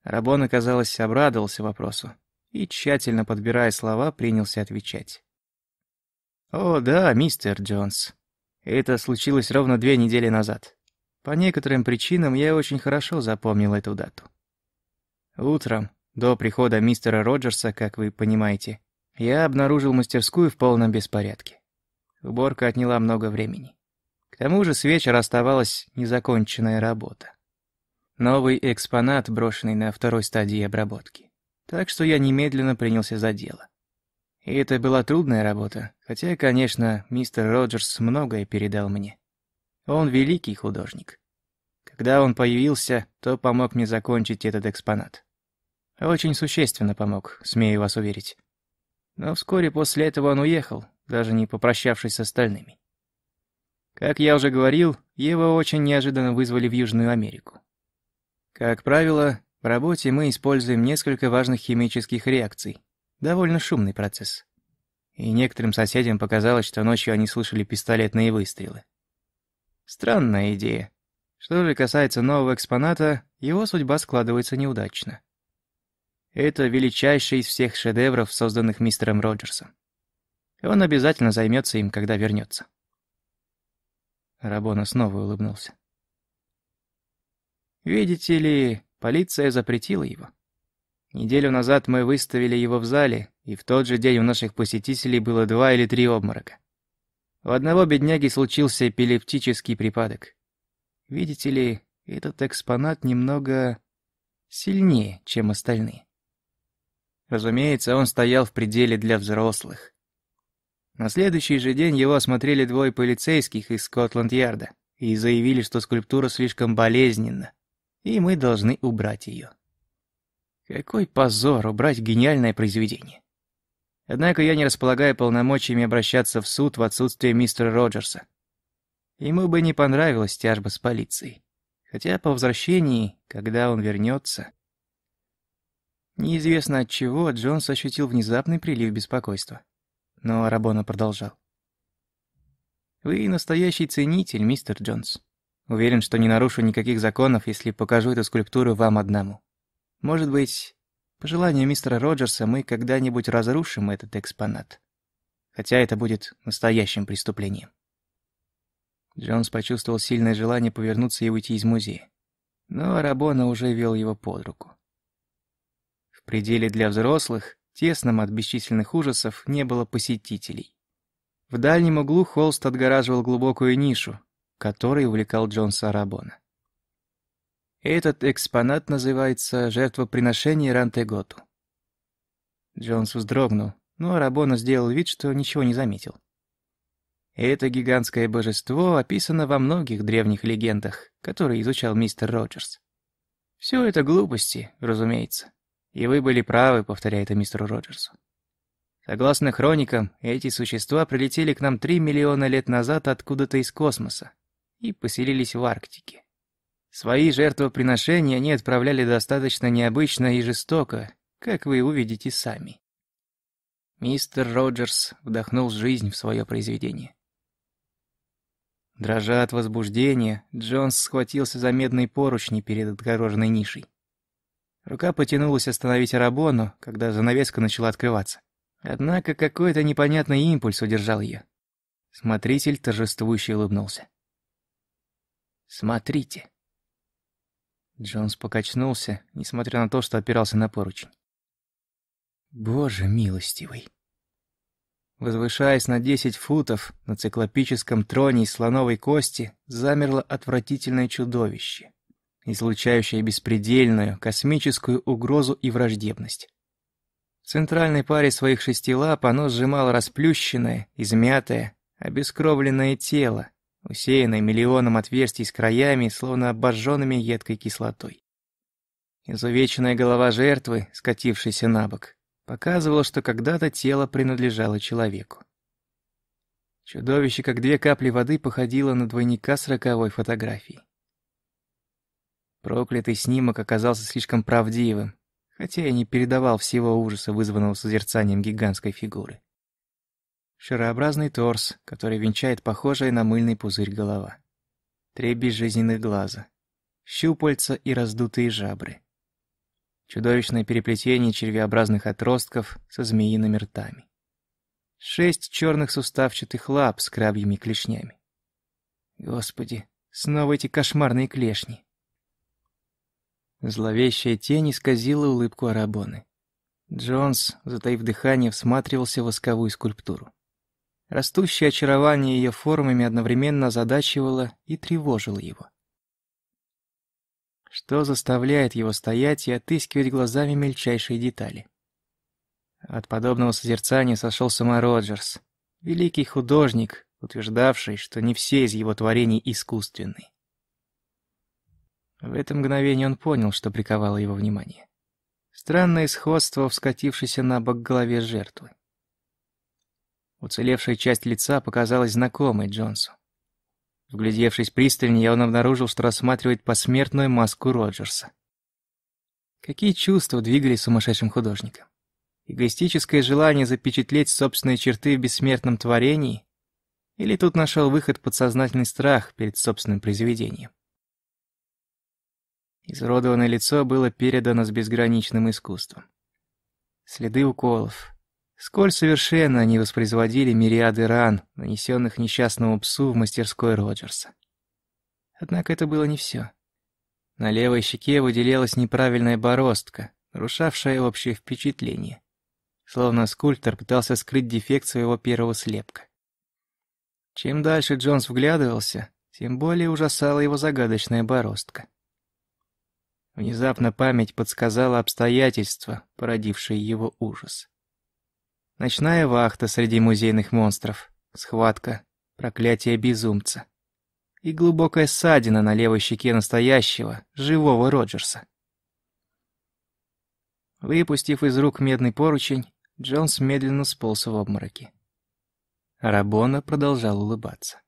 Рабон, казалось, обрадовался вопросу, и, тщательно подбирая слова, принялся отвечать. «О, да, мистер Джонс. Это случилось ровно две недели назад. По некоторым причинам я очень хорошо запомнил эту дату. Утром, до прихода мистера Роджерса, как вы понимаете, я обнаружил мастерскую в полном беспорядке. Уборка отняла много времени. К тому же с вечера оставалась незаконченная работа. Новый экспонат, брошенный на второй стадии обработки. Так что я немедленно принялся за дело. И это была трудная работа, хотя, конечно, мистер Роджерс многое передал мне. Он великий художник. Когда он появился, то помог мне закончить этот экспонат. Очень существенно помог, смею вас уверить. Но вскоре после этого он уехал, даже не попрощавшись с остальными. Как я уже говорил, его очень неожиданно вызвали в Южную Америку. Как правило, в работе мы используем несколько важных химических реакций. Довольно шумный процесс. И некоторым соседям показалось, что ночью они слышали пистолетные выстрелы. Странная идея. Что же касается нового экспоната, его судьба складывается неудачно. Это величайший из всех шедевров, созданных мистером Роджерсом. Он обязательно займется им, когда вернется. Рабона снова улыбнулся. «Видите ли, Полиция запретила его. Неделю назад мы выставили его в зале, и в тот же день у наших посетителей было два или три обморока. У одного бедняги случился эпилептический припадок. Видите ли, этот экспонат немного сильнее, чем остальные. Разумеется, он стоял в пределе для взрослых. На следующий же день его осмотрели двое полицейских из Скотланд-Ярда и заявили, что скульптура слишком болезненна, и мы должны убрать ее. Какой позор убрать гениальное произведение. Однако я не располагаю полномочиями обращаться в суд в отсутствие мистера Роджерса. Ему бы не понравилась тяжба с полицией. Хотя по возвращении, когда он вернется... Неизвестно от чего Джонс ощутил внезапный прилив беспокойства. Но Рабона продолжал. «Вы настоящий ценитель, мистер Джонс. Уверен, что не нарушу никаких законов, если покажу эту скульптуру вам одному. Может быть, по желанию мистера Роджерса мы когда-нибудь разрушим этот экспонат. Хотя это будет настоящим преступлением. Джонс почувствовал сильное желание повернуться и уйти из музея. Но Рабона уже вел его под руку. В пределе для взрослых, тесном от бесчисленных ужасов, не было посетителей. В дальнем углу холст отгораживал глубокую нишу, который увлекал Джонса Рабона. Этот экспонат называется «Жертвоприношение Рантеготу». Джонс вздрогнул, но Рабона сделал вид, что ничего не заметил. Это гигантское божество описано во многих древних легендах, которые изучал мистер Роджерс. Все это глупости, разумеется. И вы были правы, повторяя это мистеру Роджерсу. Согласно хроникам, эти существа прилетели к нам три миллиона лет назад откуда-то из космоса, и поселились в Арктике. Свои жертвоприношения они отправляли достаточно необычно и жестоко, как вы увидите сами. Мистер Роджерс вдохнул жизнь в свое произведение. Дрожа от возбуждения, Джонс схватился за медные поручни перед отгороженной нишей. Рука потянулась остановить Арабону, когда занавеска начала открываться. Однако какой-то непонятный импульс удержал ее. Смотритель торжествующе улыбнулся. «Смотрите». Джонс покачнулся, несмотря на то, что опирался на поручень. «Боже милостивый!» Возвышаясь на десять футов, на циклопическом троне из слоновой кости замерло отвратительное чудовище, излучающее беспредельную, космическую угрозу и враждебность. В центральной паре своих шести лап оно сжимало расплющенное, измятое, обескровленное тело, усеянное миллионом отверстий с краями, словно обожженными едкой кислотой. Изувеченная голова жертвы, скатившаяся на бок, показывало, что когда-то тело принадлежало человеку. Чудовище, как две капли воды, походило на двойника с роковой фотографии. Проклятый снимок оказался слишком правдивым, хотя и не передавал всего ужаса, вызванного созерцанием гигантской фигуры. Шарообразный торс, который венчает похожая на мыльный пузырь голова. Три безжизненных глаза. Щупальца и раздутые жабры. Чудовищное переплетение червеобразных отростков со змеиными ртами. Шесть черных суставчатых лап с крабьими клешнями. Господи, снова эти кошмарные клешни. Зловещая тень исказила улыбку Арабоны. Джонс, затаив дыхание, всматривался в восковую скульптуру. Растущее очарование ее формами одновременно озадачивало и тревожило его. Что заставляет его стоять и отыскивать глазами мельчайшие детали? От подобного созерцания сошел сама Роджерс, великий художник, утверждавший, что не все из его творений искусственны. В это мгновение он понял, что приковало его внимание. Странное сходство в на бок голове жертвы. Уцелевшая часть лица показалась знакомой Джонсу. Вглядевшись пристальнее, он обнаружил, что рассматривает посмертную маску Роджерса. Какие чувства двигали сумасшедшим художником? Эгоистическое желание запечатлеть собственные черты в бессмертном творении? Или тут нашел выход подсознательный страх перед собственным произведением? Изуродованное лицо было передано с безграничным искусством. Следы уколов, Сколь совершенно они воспроизводили мириады ран, нанесенных несчастному псу в мастерской Роджерса. Однако это было не все. На левой щеке выделялась неправильная бороздка, нарушавшая общее впечатление. Словно скульптор пытался скрыть дефект своего первого слепка. Чем дальше Джонс вглядывался, тем более ужасала его загадочная бороздка. Внезапно память подсказала обстоятельства, породившие его ужас. Ночная вахта среди музейных монстров, схватка, проклятие безумца. И глубокая ссадина на левой щеке настоящего, живого Роджерса. Выпустив из рук медный поручень, Джонс медленно сполз в обмороке. Рабона продолжал улыбаться.